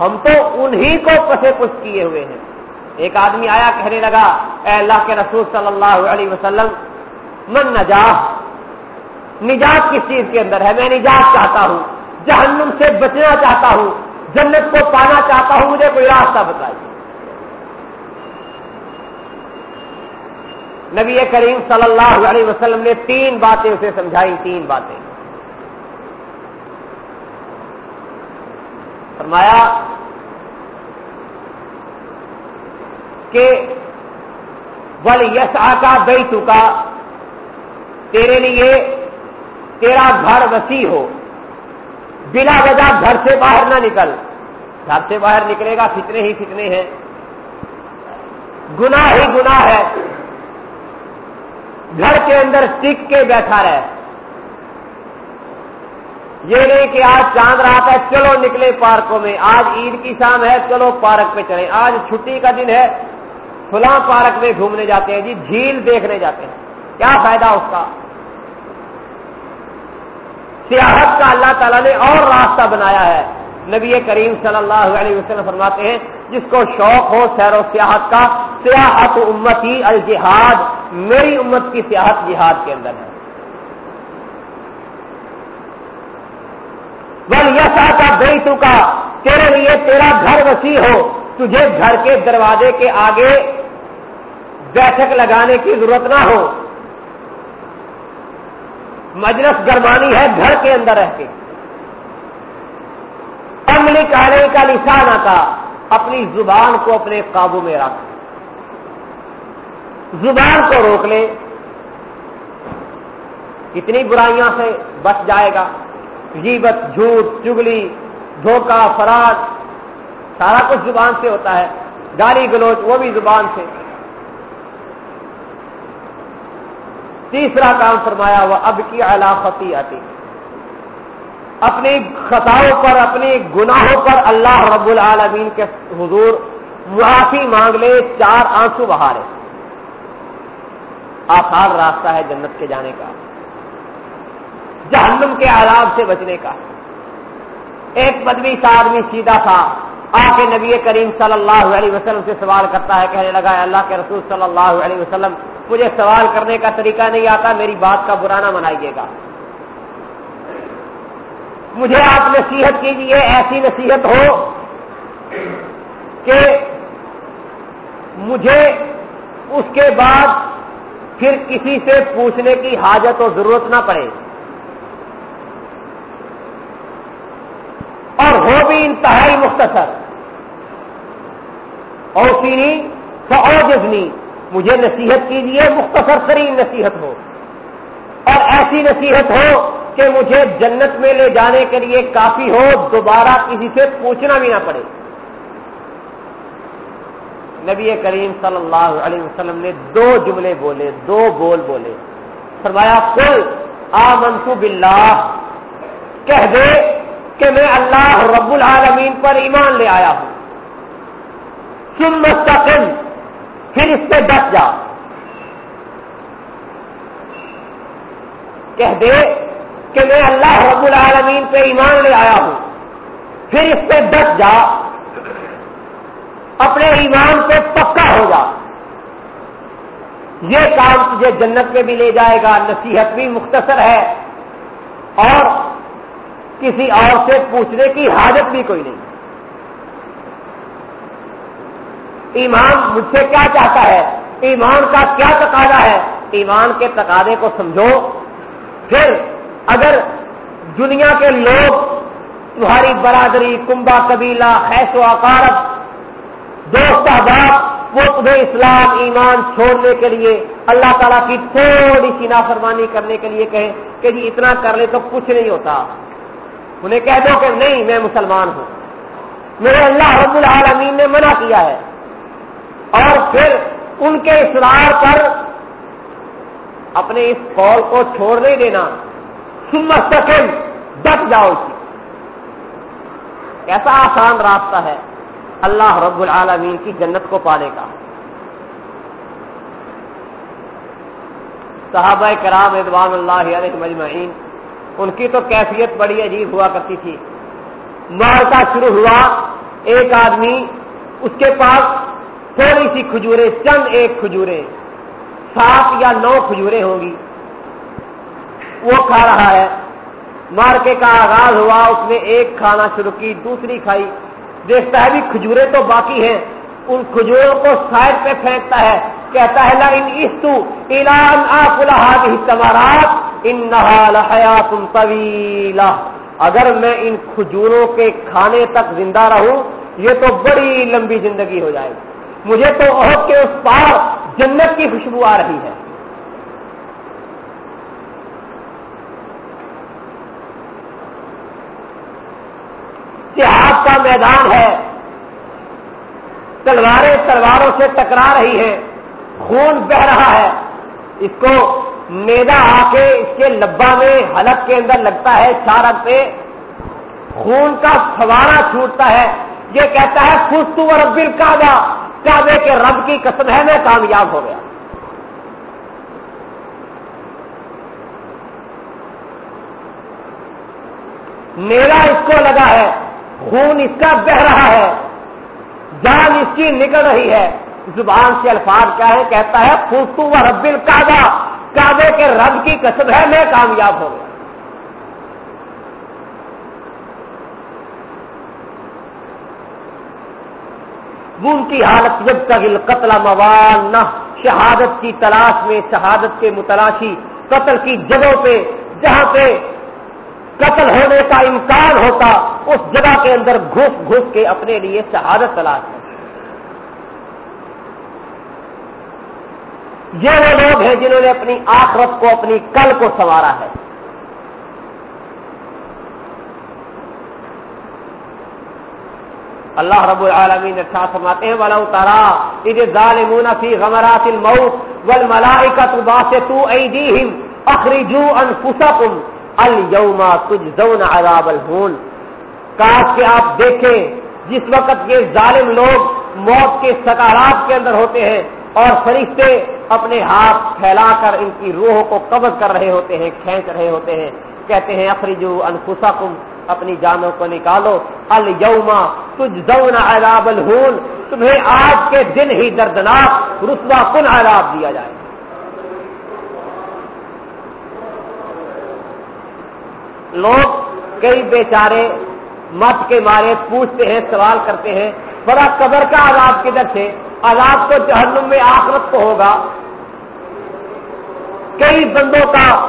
ہم تو انہی کو پسے پش کیے ہوئے ہیں۔ ایک آدمی آیا کہنے لگا، اے اللہ کے رسول صلی اللہ علیہ وسلم، من نجات؟ نجات کس چیز کے اندر ہے؟ میں نجات چاہتا ہوں، جہنم سے بچنا چاہتا ہوں، جنت کو پانا چاہتا ہوں، مجھے کوئی راستہ بتائیے۔ نبی کریم صلی اللہ علیہ وسلم نے تین باتیں اسے سمجھائی، تین باتیں۔ فرمایا کہ بل یس آکا گئی چکا تیرے لیے تیرا گھر وسیع ہو۔ بلا وجہ گھر سے باہر نہ نکل۔ گھر سے باہر نکلے گا، فتنے ہی فتنے ہیں۔ گنا ہی گنا ہے۔ گھر کے اندر ٹک کے بیٹھا رہے۔ یہ نہیں کہ آج چاند رات ہے، چلو نکلے پارکوں میں۔ آج عید کی شام ہے، چلو پارک پہ چلیں۔ آج چھٹی کا دن ہے، فلاں پارک میں گھومنے جاتے ہیں جی جھیل دیکھنے جاتے ہیں۔ کیا فائدہ اس کا؟ سیاحت کا اللہ تعالیٰ نے اور راستہ بنایا ہے۔ نبی کریم صلی اللہ علیہ وسلم فرماتے ہیں، جس کو شوق ہو سیر و سیاحت کا سیاحت امتی الجہاد، میری امت کی سیاحت جہاد کے اندر ہے۔ بل یسا کا بیٹو کا، تیرے لیے تیرا گھر وسیع ہو، تجھے گھر کے دروازے کے آگے بیٹھک لگانے کی ضرورت نہ ہو۔ مجلس گرمانی ہے، گھر کے اندر رہ کے۔ املک آنے کا نشانہ کا، اپنی زبان کو اپنے قابو میں رکھ۔ زبان کو روک لے۔ کتنی برائیاں سے بچ جائے گا۔ جیبت جھوٹ، چگلی، دھوکہ، فراڈ، سارا کچھ زبان سے ہوتا ہے۔ گالی گلوچ، وہ بھی زبان سے۔ تیسرا کام فرمایا، وہ اب کی علاقتی آتی اپنی خطاؤں پر، اپنی گناہوں پر اللہ رب العالمین کے حضور معافی مانگ لے، چار آنسو بہارے آسان راستہ ہے جنت کے جانے کا، جہنم کے آلاب سے بچنے کا۔ ایک بدوی سا آدمی سیدھا تھا آ کے نبی کریم صلی اللہ علیہ وسلم سے سوال کرتا ہے، کہنے لگا اللہ کے رسول صلی اللہ علیہ وسلم، مجھے سوال کرنے کا طریقہ نہیں آتا، میری بات کا برانا منائیے گا۔ مجھے آپ نصیحت کیجیے ایسی نصیحت ہو کہ مجھے اس کے بعد پھر کسی سے پوچھنے کی حاجت اور ضرورت نہ پڑے۔ اور ہو بھی انتہائی مختصر۔ اور سینی فوجنی مجھے نصیحت کیجیے مختصر ترین نصیحت ہو۔ اور ایسی نصیحت ہو کہ مجھے جنت میں لے جانے کے لیے کافی ہو، دوبارہ کسی سے پوچھنا بھی نہ پڑے۔ نبی کریم صلی اللہ علیہ وسلم نے دو جملے بولے، دو بول بولے۔ فرمایا کل آ منصوب اللہ کہہ دے کہ میں اللہ رب العالمین پر ایمان لے آیا ہوں۔ سن مستقل پھر اس پہ ڈس جا۔ کہہ دے کہ میں اللہ رب العالمین پہ ایمان لے آیا ہوں۔ پھر اس پہ ڈس جا۔ اپنے ایمان پہ پکا ہو جا۔ یہ کام تجھے جنت میں بھی لے جائے گا، نصیحت بھی مختصر ہے۔ اور کسی اور سے پوچھنے کی حاجت بھی کوئی نہیں۔ ایمان مجھ سے کیا چاہتا ہے؟ ایمان کا کیا تقاضا ہے؟ ایمان کے تقاضے کو سمجھو۔ پھر اگر دنیا کے لوگ، تمہاری برادری کنبا قبیلہ، خیس و اقارب دوست احباب، وہ تمہیں اسلام، ایمان چھوڑنے کے لیے، اللہ تعالیٰ کی تھوڑی سی نافرمانی کرنے کے لیے کہے کہ جی اتنا کر لے تو کچھ نہیں ہوتا۔ انہیں کہہ دو کہ نہیں، میں مسلمان ہوں۔ میرے اللہ رب العالمین نے منع کیا ہے۔ اور پھر ان کے اصرار پر اپنے اس قول کو چھوڑ نہیں دینا۔ سمت سکن ڈٹ جاؤ۔ اسی ایسا آسان راستہ ہے۔ اللہ رب العالمین کی جنت کو پانے کا صحابہ کرام ادوان اللہ علیہ مجمعین ان کی تو کیفیت بڑی عجیب ہوا کرتی تھی۔ مارکا شروع ہوا، ایک آدمی اس کے پاس تھوڑی سی کھجورے چند ایک کھجورے سات یا نو کھجورے ہوں گی۔ وہ کھا رہا ہے۔ مارکے کا آغاز ہوا، اس نے ایک کھانا شروع کی، دوسری کھائی۔ دیکھتا ہے بھی کھجورے تو باقی ہیں۔ ان کھجوروں کو سائڈ پہ پھینکتا ہے۔ کہتا ہے لا ان استو ایلان آپ تمارات ان نہا طویلا اگر میں ان کھجوروں کے کھانے تک زندہ رہوں، یہ تو بڑی لمبی زندگی ہو جائے گی۔ مجھے تو عہد کے اس پار جنت کی خوشبو آ رہی ہے۔ جہاد کا میدان ہے۔ تلواریں تلواروں سے ٹکرا رہی ہیں۔ خون بہ رہا ہے۔ اس کو میدا آ کے اس کے لبا میں حلق کے اندر لگتا ہے چارک پہ۔ خون کا فوارا چھوٹتا ہے۔ یہ کہتا ہے خوش تو رب کعبہ کعبے کے رب کی قسم ہے، میں کامیاب ہو گیا۔ میرا اس کو لگا ہے۔ خون اس کا بہ رہا ہے۔ جان اس کی نکل رہی ہے۔ زبان سے الفاظ کیا ہے؟ کہتا ہے خوشو و رب القعبہ کعبے کے رب کی قسم ہے، میں کامیاب ہو گیا۔ ان کی حالت جب تک قتل موال نہ، شہادت کی تلاش میں، شہادت کے متلاشی، قتل کی جگہوں پہ، جہاں پہ قتل ہونے کا امکان ہوتا، اس جگہ کے اندر گھس گھس کے اپنے لیے شہادت تلاش ہے یہ وہ لوگ ہیں جنہوں نے اپنی آخرت کو، اپنی کل کو سنوارا ہے۔ اللہ رب العالمین اچھا فرماتے ہیں والا اتارا ادھر ظالمون فی غمرات الموت والملائکۃ باسطوا ایدیہم اخرجوا انفسکم الما تج زون عذاب الہون۔ کاش کے آپ دیکھیں جس وقت یہ ظالم لوگ موت کے سکارات کے اندر ہوتے ہیں اور فرشتے اپنے ہاتھ پھیلا کر ان کی روح کو قبض کر رہے ہوتے ہیں، کھینچ رہے ہوتے ہیں۔ کہتے ہیں، اخرجو انفسا اپنی جانوں کو نکالو۔ الما تج زون عذاب الہون۔ تمہیں آج کے دن ہی دردناک رسوا کن عذاب دیا جائے۔ لوگ کئی بیچارے مت کے مارے پوچھتے ہیں، سوال کرتے ہیں۔ بڑا قبر کا عذاب کدھر سے؟ عذاب تو جہنم میں آخرت کو ہوگا۔ کئی بندوں کا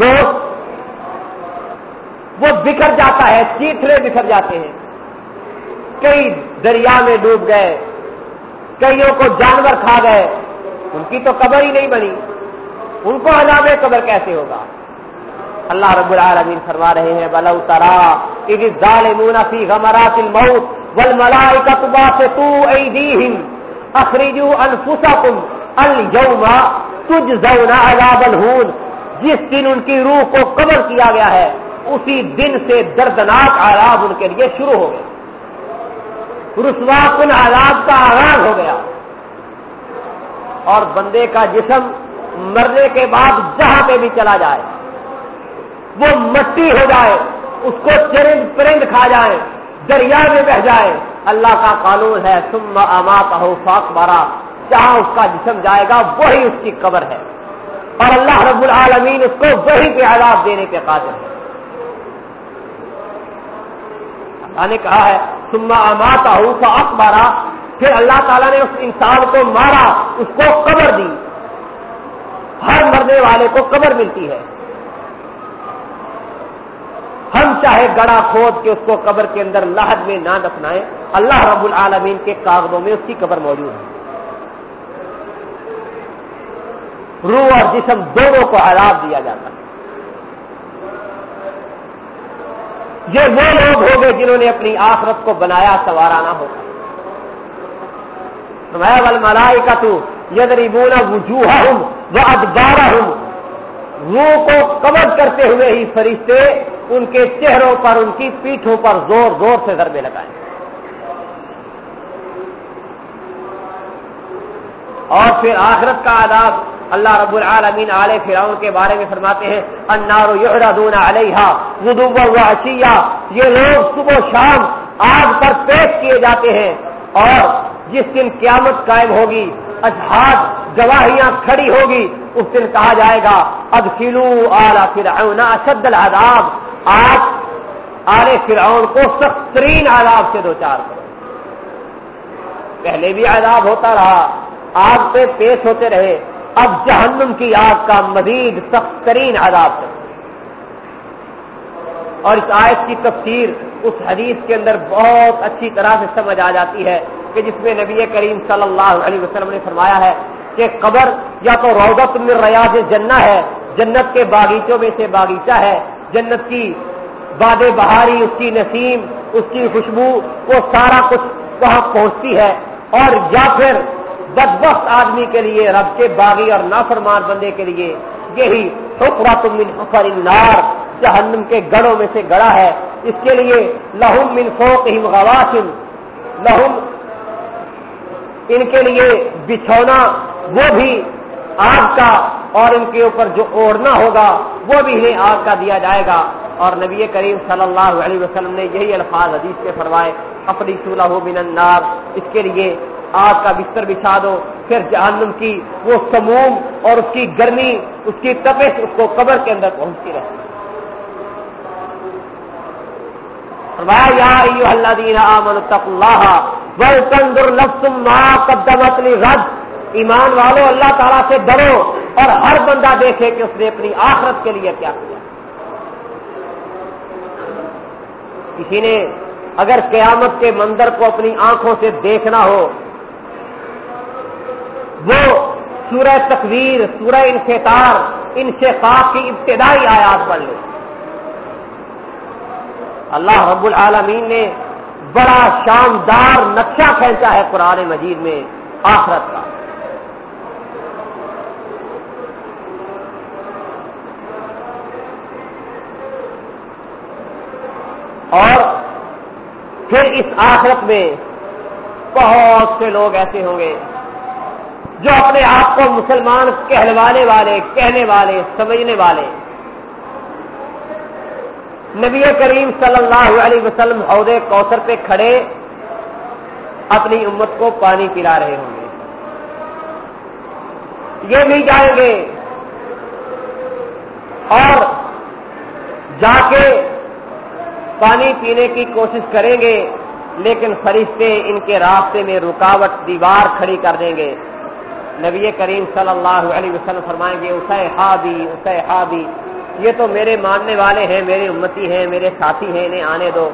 گوشت وہ بکھر جاتا ہے چیتھڑے بکھر جاتے ہیں۔ کئی دریا میں ڈوب گئے، کئیوں کو جانور کھا گئے۔ ان کی تو قبر ہی نہیں بنی۔ ان کو عذاب قبر کیسے ہوگا؟ اللہ رب العالمین فرما رہے ہیں بلو ترا ظالمون فی غمرات الموت والملائکۃ باسطوا ایدیہم اخرجوا انفسکم اليوم تجزون عذاب الہون جس دن ان کی روح کو قبر کیا گیا ہے، اسی دن سے دردناک عذاب ان کے لیے شروع ہو گئے رسوا کن عذاب کا آغاز ہو گیا۔ اور بندے کا جسم مرنے کے بعد جہاں پہ بھی چلا جائے۔ وہ مٹی ہو جائے، اس کو چرند پرند کھا جائے، دریا میں بہ جائے۔ اللہ کا قانون ہے سم اما ہو فاق مارا جہاں اس کا جسم جائے گا، وہی اس کی قبر ہے۔ اور اللہ رب العالمین اس کو وہی کے عذاب دینے کے قادر ہے۔ اللہ نے کہا ہے سما اماتا ہوں فاق مارا پھر اللہ تعالیٰ نے اس انسان کو مارا، اس کو قبر دی۔ ہر مرنے والے کو قبر ملتی ہے۔ ہم چاہے گڑا کھود کے اس کو قبر کے اندر لاہد میں نہ دفنائیں اللہ رب العالمین کے کاغذوں میں اس کی قبر موجود ہے۔ روح اور جسم دونوں کو عذاب دیا جاتا ہے۔ یہ وہ لوگ ہو گئے جنہوں نے اپنی آخرت کو بنایا سوارا نہ ہوگا۔ ول ملائی کا تو یدری بولا وجوہ ہوں وہ ادبارہ ہوں روح کو قبض کرتے ہوئے ہی فرشتے ان کے چہروں پر، ان کی پیٹھوں پر زور زور سے ضربے لگائیں اور پھر آخرت کا آداب اللہ رب العالمین علیہ فرعون کے بارے میں فرماتے ہیں انارو یعرضون علیہ ودو و یہ لوگ صبح و شام آگ پر پیش کیے جاتے ہیں اور جس دن قیامت قائم ہوگی، اجہاد گواہیاں کھڑی ہوگی، اس دن کہا جائے گا اب کلو آلہ فرعون اشد العذاب۔ آپ آرے فرعون کو سخت ترین آداب سے دو چار کرو۔ پہلے بھی عذاب ہوتا رہا، آگ پہ پیش ہوتے رہے، اب جہنم کی آگ کا مزید سخت ترین آداب کرو۔ اور اس آیت کی تفسیر اس حدیث کے اندر بہت اچھی طرح سے سمجھ آ جاتی ہے کہ جس میں نبی کریم صلی اللہ علیہ وسلم نے فرمایا ہے کہ قبر یا تو روزت میں ریاض جنہ ہے، جنت کے باغیچوں میں سے باغیچہ ہے جنت کی باد بہاری، اس کی نسیم، اس کی خوشبو، وہ سارا کچھ وہاں پہنچتی ہے۔ اور یا پھر بدبخت آدمی کے لیے، رب کے باغی اور نافرمان بندے کے لیے یہی من حفر النار، جہنم کے گڑوں میں سے گڑا ہے۔ اس کے لیے لہم من فوقہم غواشم لہم ان کے لیے بچھونا، وہ بھی آگ کا اور ان کے اوپر جو اوڑھنا ہوگا، وہ بھی انہیں آگ کا دیا جائے گا۔ اور نبی کریم صلی اللہ علیہ وسلم نے یہی الفاظ حدیث کے فرمائے اپنی سولہ ہو بن النار۔ اس کے لیے آگ کا بستر بچھا دو، پھر جہنم کی وہ سموم اور اس کی گرمی، اس کی تپش، اس کو قبر کے اندر پہنچتی رہے۔ یا اللہ دینا امن اللہ قدمت رد ایمان والو، اللہ تعالیٰ سے ڈرو اور ہر بندہ دیکھے کہ اس نے اپنی آخرت کے لیے کیا کیا۔ کسی نے اگر قیامت کے مندر کو اپنی آنکھوں سے دیکھنا ہو، وہ سورہ تقویر سورہ انفطار انشفاق کی ابتدائی آیات پڑھ لے۔ اللہ رب العالمین نے بڑا شاندار نقشہ کھینچا ہے قرآن مجید میں آخرت کا۔ اور پھر اس آخرت میں بہت سے لوگ ایسے ہوں گے جو اپنے آپ کو مسلمان کہلوانے والے، کہنے والے، سمجھنے والے۔ نبی کریم صلی اللہ علیہ وسلم عہدے کوثر پہ کھڑے اپنی امت کو پانی پلا رہے ہوں گے۔ یہ بھی جائیں گے۔ اور جا کے پانی پینے کی کوشش کریں گے، لیکن فرشتے ان کے راستے میں رکاوٹ دیوار کھڑی کر دیں گے۔ نبی کریم صلی اللہ علیہ وسلم فرمائیں گے، اسے ہادی اسے ہادی یہ تو میرے ماننے والے ہیں میری امتی ہیں، میرے ساتھی ہیں، انہیں آنے دو۔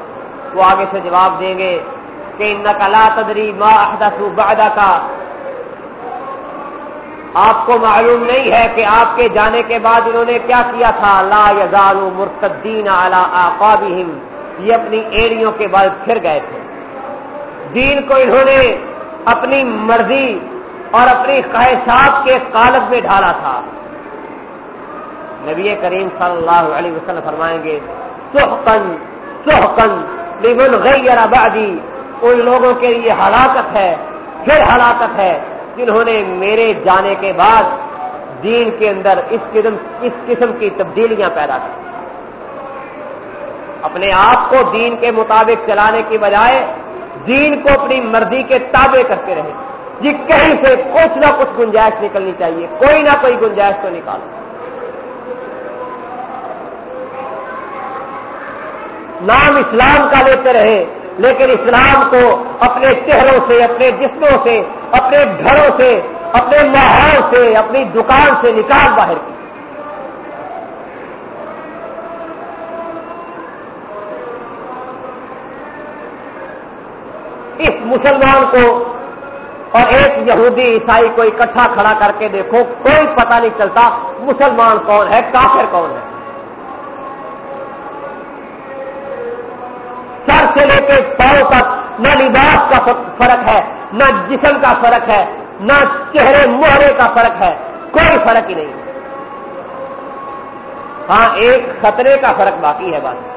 وہ آگے سے جواب دیں گے کہ ان کلا تدری ما احدث کا آپ کو معلوم نہیں ہے کہ آپ کے جانے کے بعد انہوں نے کیا کیا تھا۔ لا یزال مرتدین علی آقابہم۔ یہ اپنی ایڑیوں کے بعد پھر گئے تھے۔ دین کو انہوں نے اپنی مرضی اور اپنی خواہشات کے قالب میں ڈھالا تھا۔ نبی کریم صلی اللہ علیہ وسلم فرمائیں گے سحقن سحقن لمن غیر بعدی۔ ان لوگوں کے لیے ہلاکت ہے، پھر ہلاکت ہے، جنہوں نے میرے جانے کے بعد دین کے اندر اس قسم اس قسم کی تبدیلیاں پیدا کی۔ اپنے آپ کو دین کے مطابق چلانے کی بجائے دین کو اپنی مرضی کے تابع کرتے رہے۔ جی کہیں سے کچھ نہ کچھ گنجائش نکلنی چاہیے۔ کوئی نہ کوئی گنجائش تو نکالو۔ نام اسلام کا لیتے رہے، لیکن اسلام کو اپنے چہروں سے، اپنے جسموں سے، اپنے گھروں سے، اپنے ماحول سے، اپنی دکان سے نکال باہر کی مسلمان کو اور ایک یہودی عیسائی کو اکٹھا کھڑا کر کے دیکھو، کوئی پتہ نہیں چلتا مسلمان کون ہے، کافر کون ہے۔ سر سے لے کے پاؤں تک نہ لباس کا فرق ہے، نہ جسم کا فرق ہے، نہ چہرے مہرے کا فرق ہے، کوئی فرق ہی نہیں۔ ہاں ایک خطرے کا فرق باقی ہے بات۔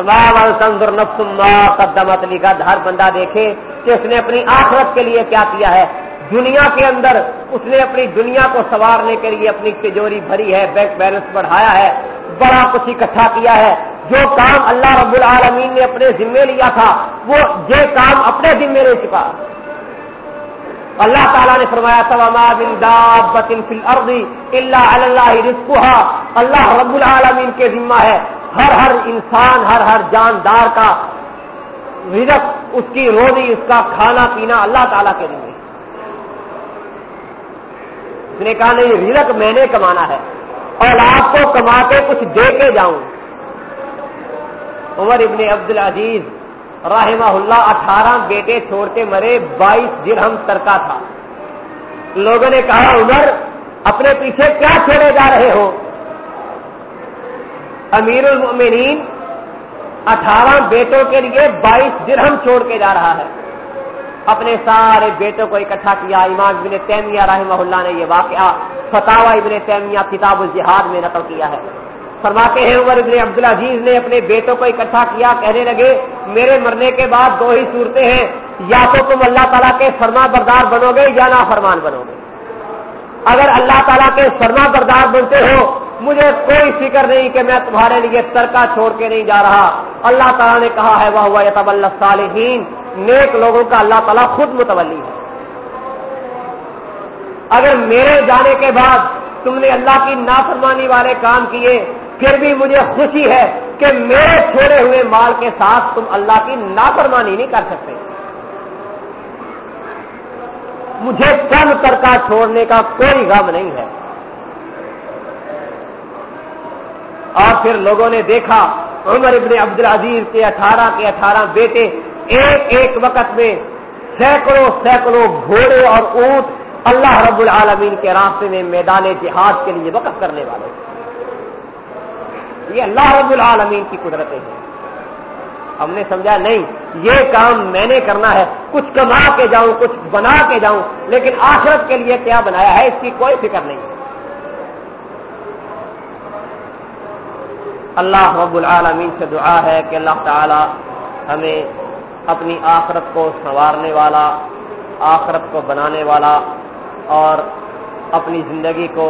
نفس ما قدمت لکھا ہر بندہ دیکھے کہ اس نے اپنی آخرت کے لیے کیا کیا ہے۔ دنیا کے اندر اس نے اپنی دنیا کو سنوارنے کے لیے اپنی تجوری بھری ہے بینک بیلنس بڑھایا ہے، بڑا کچھ اکٹھا کیا ہے۔ جو کام اللہ رب العالمین نے اپنے ذمے لیا تھا، وہ یہ کام اپنے ذمے لے چکا اللہ تعالیٰ نے فرمایا اللہ اللہ رسکوہا اللہ رب العالمین کے ذمہ ہے۔ ہر ہر انسان، ہر ہر جاندار کا رزق، اس کی روزی، اس کا کھانا پینا اللہ تعالیٰ کے ذمہ اس نے کہا، نہیں، رزق میں نے کمانا ہے اور آپ کو کما کے کچھ دے کے جاؤں۔ عمر ابن عبد العزیز رحمہ اللہ اٹھارہ بیٹے چھوڑ کے مرے، بائیس درہم ترکا تھا۔ لوگوں نے کہا، عمر، اپنے پیچھے کیا چھوڑے جا رہے ہو؟ امیر المؤمنین، اٹھارہ بیٹوں کے لیے بائیس درہم چھوڑ کے جا رہا ہے۔ اپنے سارے بیٹوں کو اکٹھا کیا، امام ابن تیمیہ رحمہ اللہ نے یہ واقعہ فتح ابن تیمیہ کتاب الجہاد میں نقل کیا ہے۔ فرماتے ہیں، عمر ابن عبدالعزیز نے اپنے بیٹوں کو اکٹھا کیا، کہنے لگے میرے مرنے کے بعد دو ہی صورتیں ہیں، یا تو تم اللہ تعالیٰ کے فرما بردار بنو گے یا نا فرمان بنو گے اگر اللہ تعالیٰ کے فرما بردار بنتے ہو، مجھے کوئی فکر نہیں کہ میں تمہارے لیے ترکا چھوڑ کے نہیں جا رہا۔ اللہ تعالیٰ نے کہا ہے وہ یتب اللہ صالحین نیک لوگوں کا اللہ تعالیٰ خود متولی ہے۔ اگر میرے جانے کے بعد تم نے اللہ کی نافرمانی والے کام کیے پھر بھی مجھے خوشی ہے کہ میرے چھوڑے ہوئے مال کے ساتھ تم اللہ کی نافرمانی نہیں کر سکتے۔ مجھے کم کرکا چھوڑنے کا کوئی غم نہیں ہے۔ اور پھر لوگوں نے دیکھا عمر ابن عبد العزیز کے اٹھارہ کے اٹھارہ بیٹے ایک ایک وقت میں سینکڑوں سینکڑوں گھوڑے اور اونٹ اللہ رب العالمین کے راستے میں میدان جہاد کے لیے وقف کرنے والے یہ اللہ رب العالمین کی قدرتیں ہیں۔ ہم نے سمجھا نہیں، یہ کام میں نے کرنا ہے، کچھ کما کے جاؤں، کچھ بنا کے جاؤں، لیکن آخرت کے لیے کیا بنایا ہے، اس کی کوئی فکر نہیں۔ اللہ رب العالمین سے دعا ہے کہ اللہ تعالی ہمیں اپنی آخرت کو سنوارنے والا، آخرت کو بنانے والا اور اپنی زندگی کو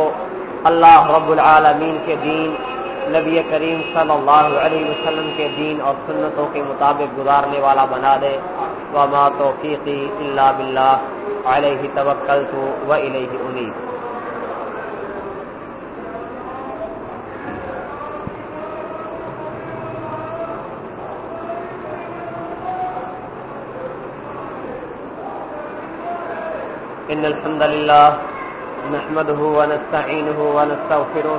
اللہ رب العالمین کے دین نبی کریم صلی اللہ علیہ وسلم کے دین اور سنتوں کے مطابق گزارنے والا بنا دے. وما توفیقی اللہ باللہ. علیہ توکلت و الیہ انیب. إن الحمد لله نحمده ونستعينه ونستغفره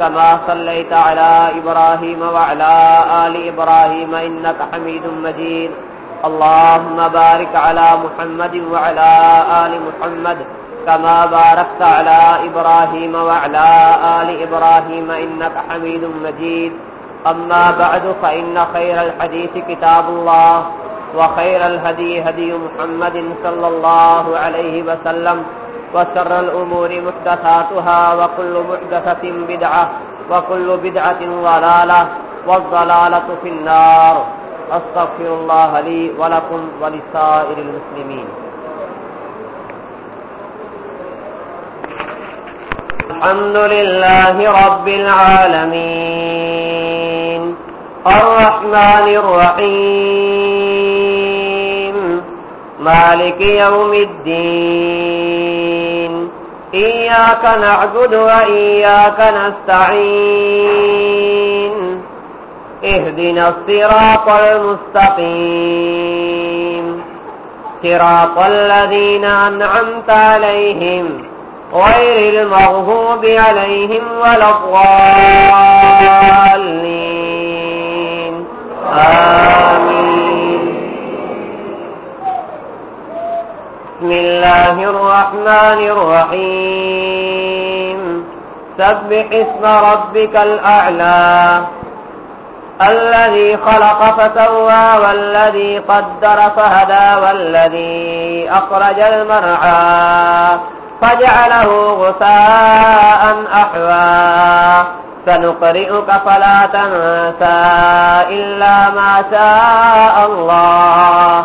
كما صليت على إبراهيم وعلى آل إبراهيم إنك حميد مجيد. اللهم بارك على محمد وعلى آل محمد كما باركت على إبراهيم وعلى آل إبراهيم إنك حميد مجيد. أما بعد، فإن خير الحديث كتاب الله وخير الهدي هدي محمد صلى الله عليه وسلم. وشر الأمور محدثاتها وكل محدثة بدعة وكل بدعة ضلالة والضلالة في النار. أستغفر الله لي ولكم ولسائر المسلمين. الحمد لله رب العالمين. الرحمن الرحيم. مالك يوم الدين إياك نعبد وإياك نستعين اهدنا الصراط المستقيم صراط الذين أنعمت عليهم غير المغضوب عليهم ولا الضالين آمين بسم الله الرحمن الرحيم. سبح اسم ربك الأعلى. الذي خلق فسوى والذي قدر فهدى والذي أخرج المرعى فجعله غساء أحوى. سنقرئك فلا تنسى إلا ما شاء الله.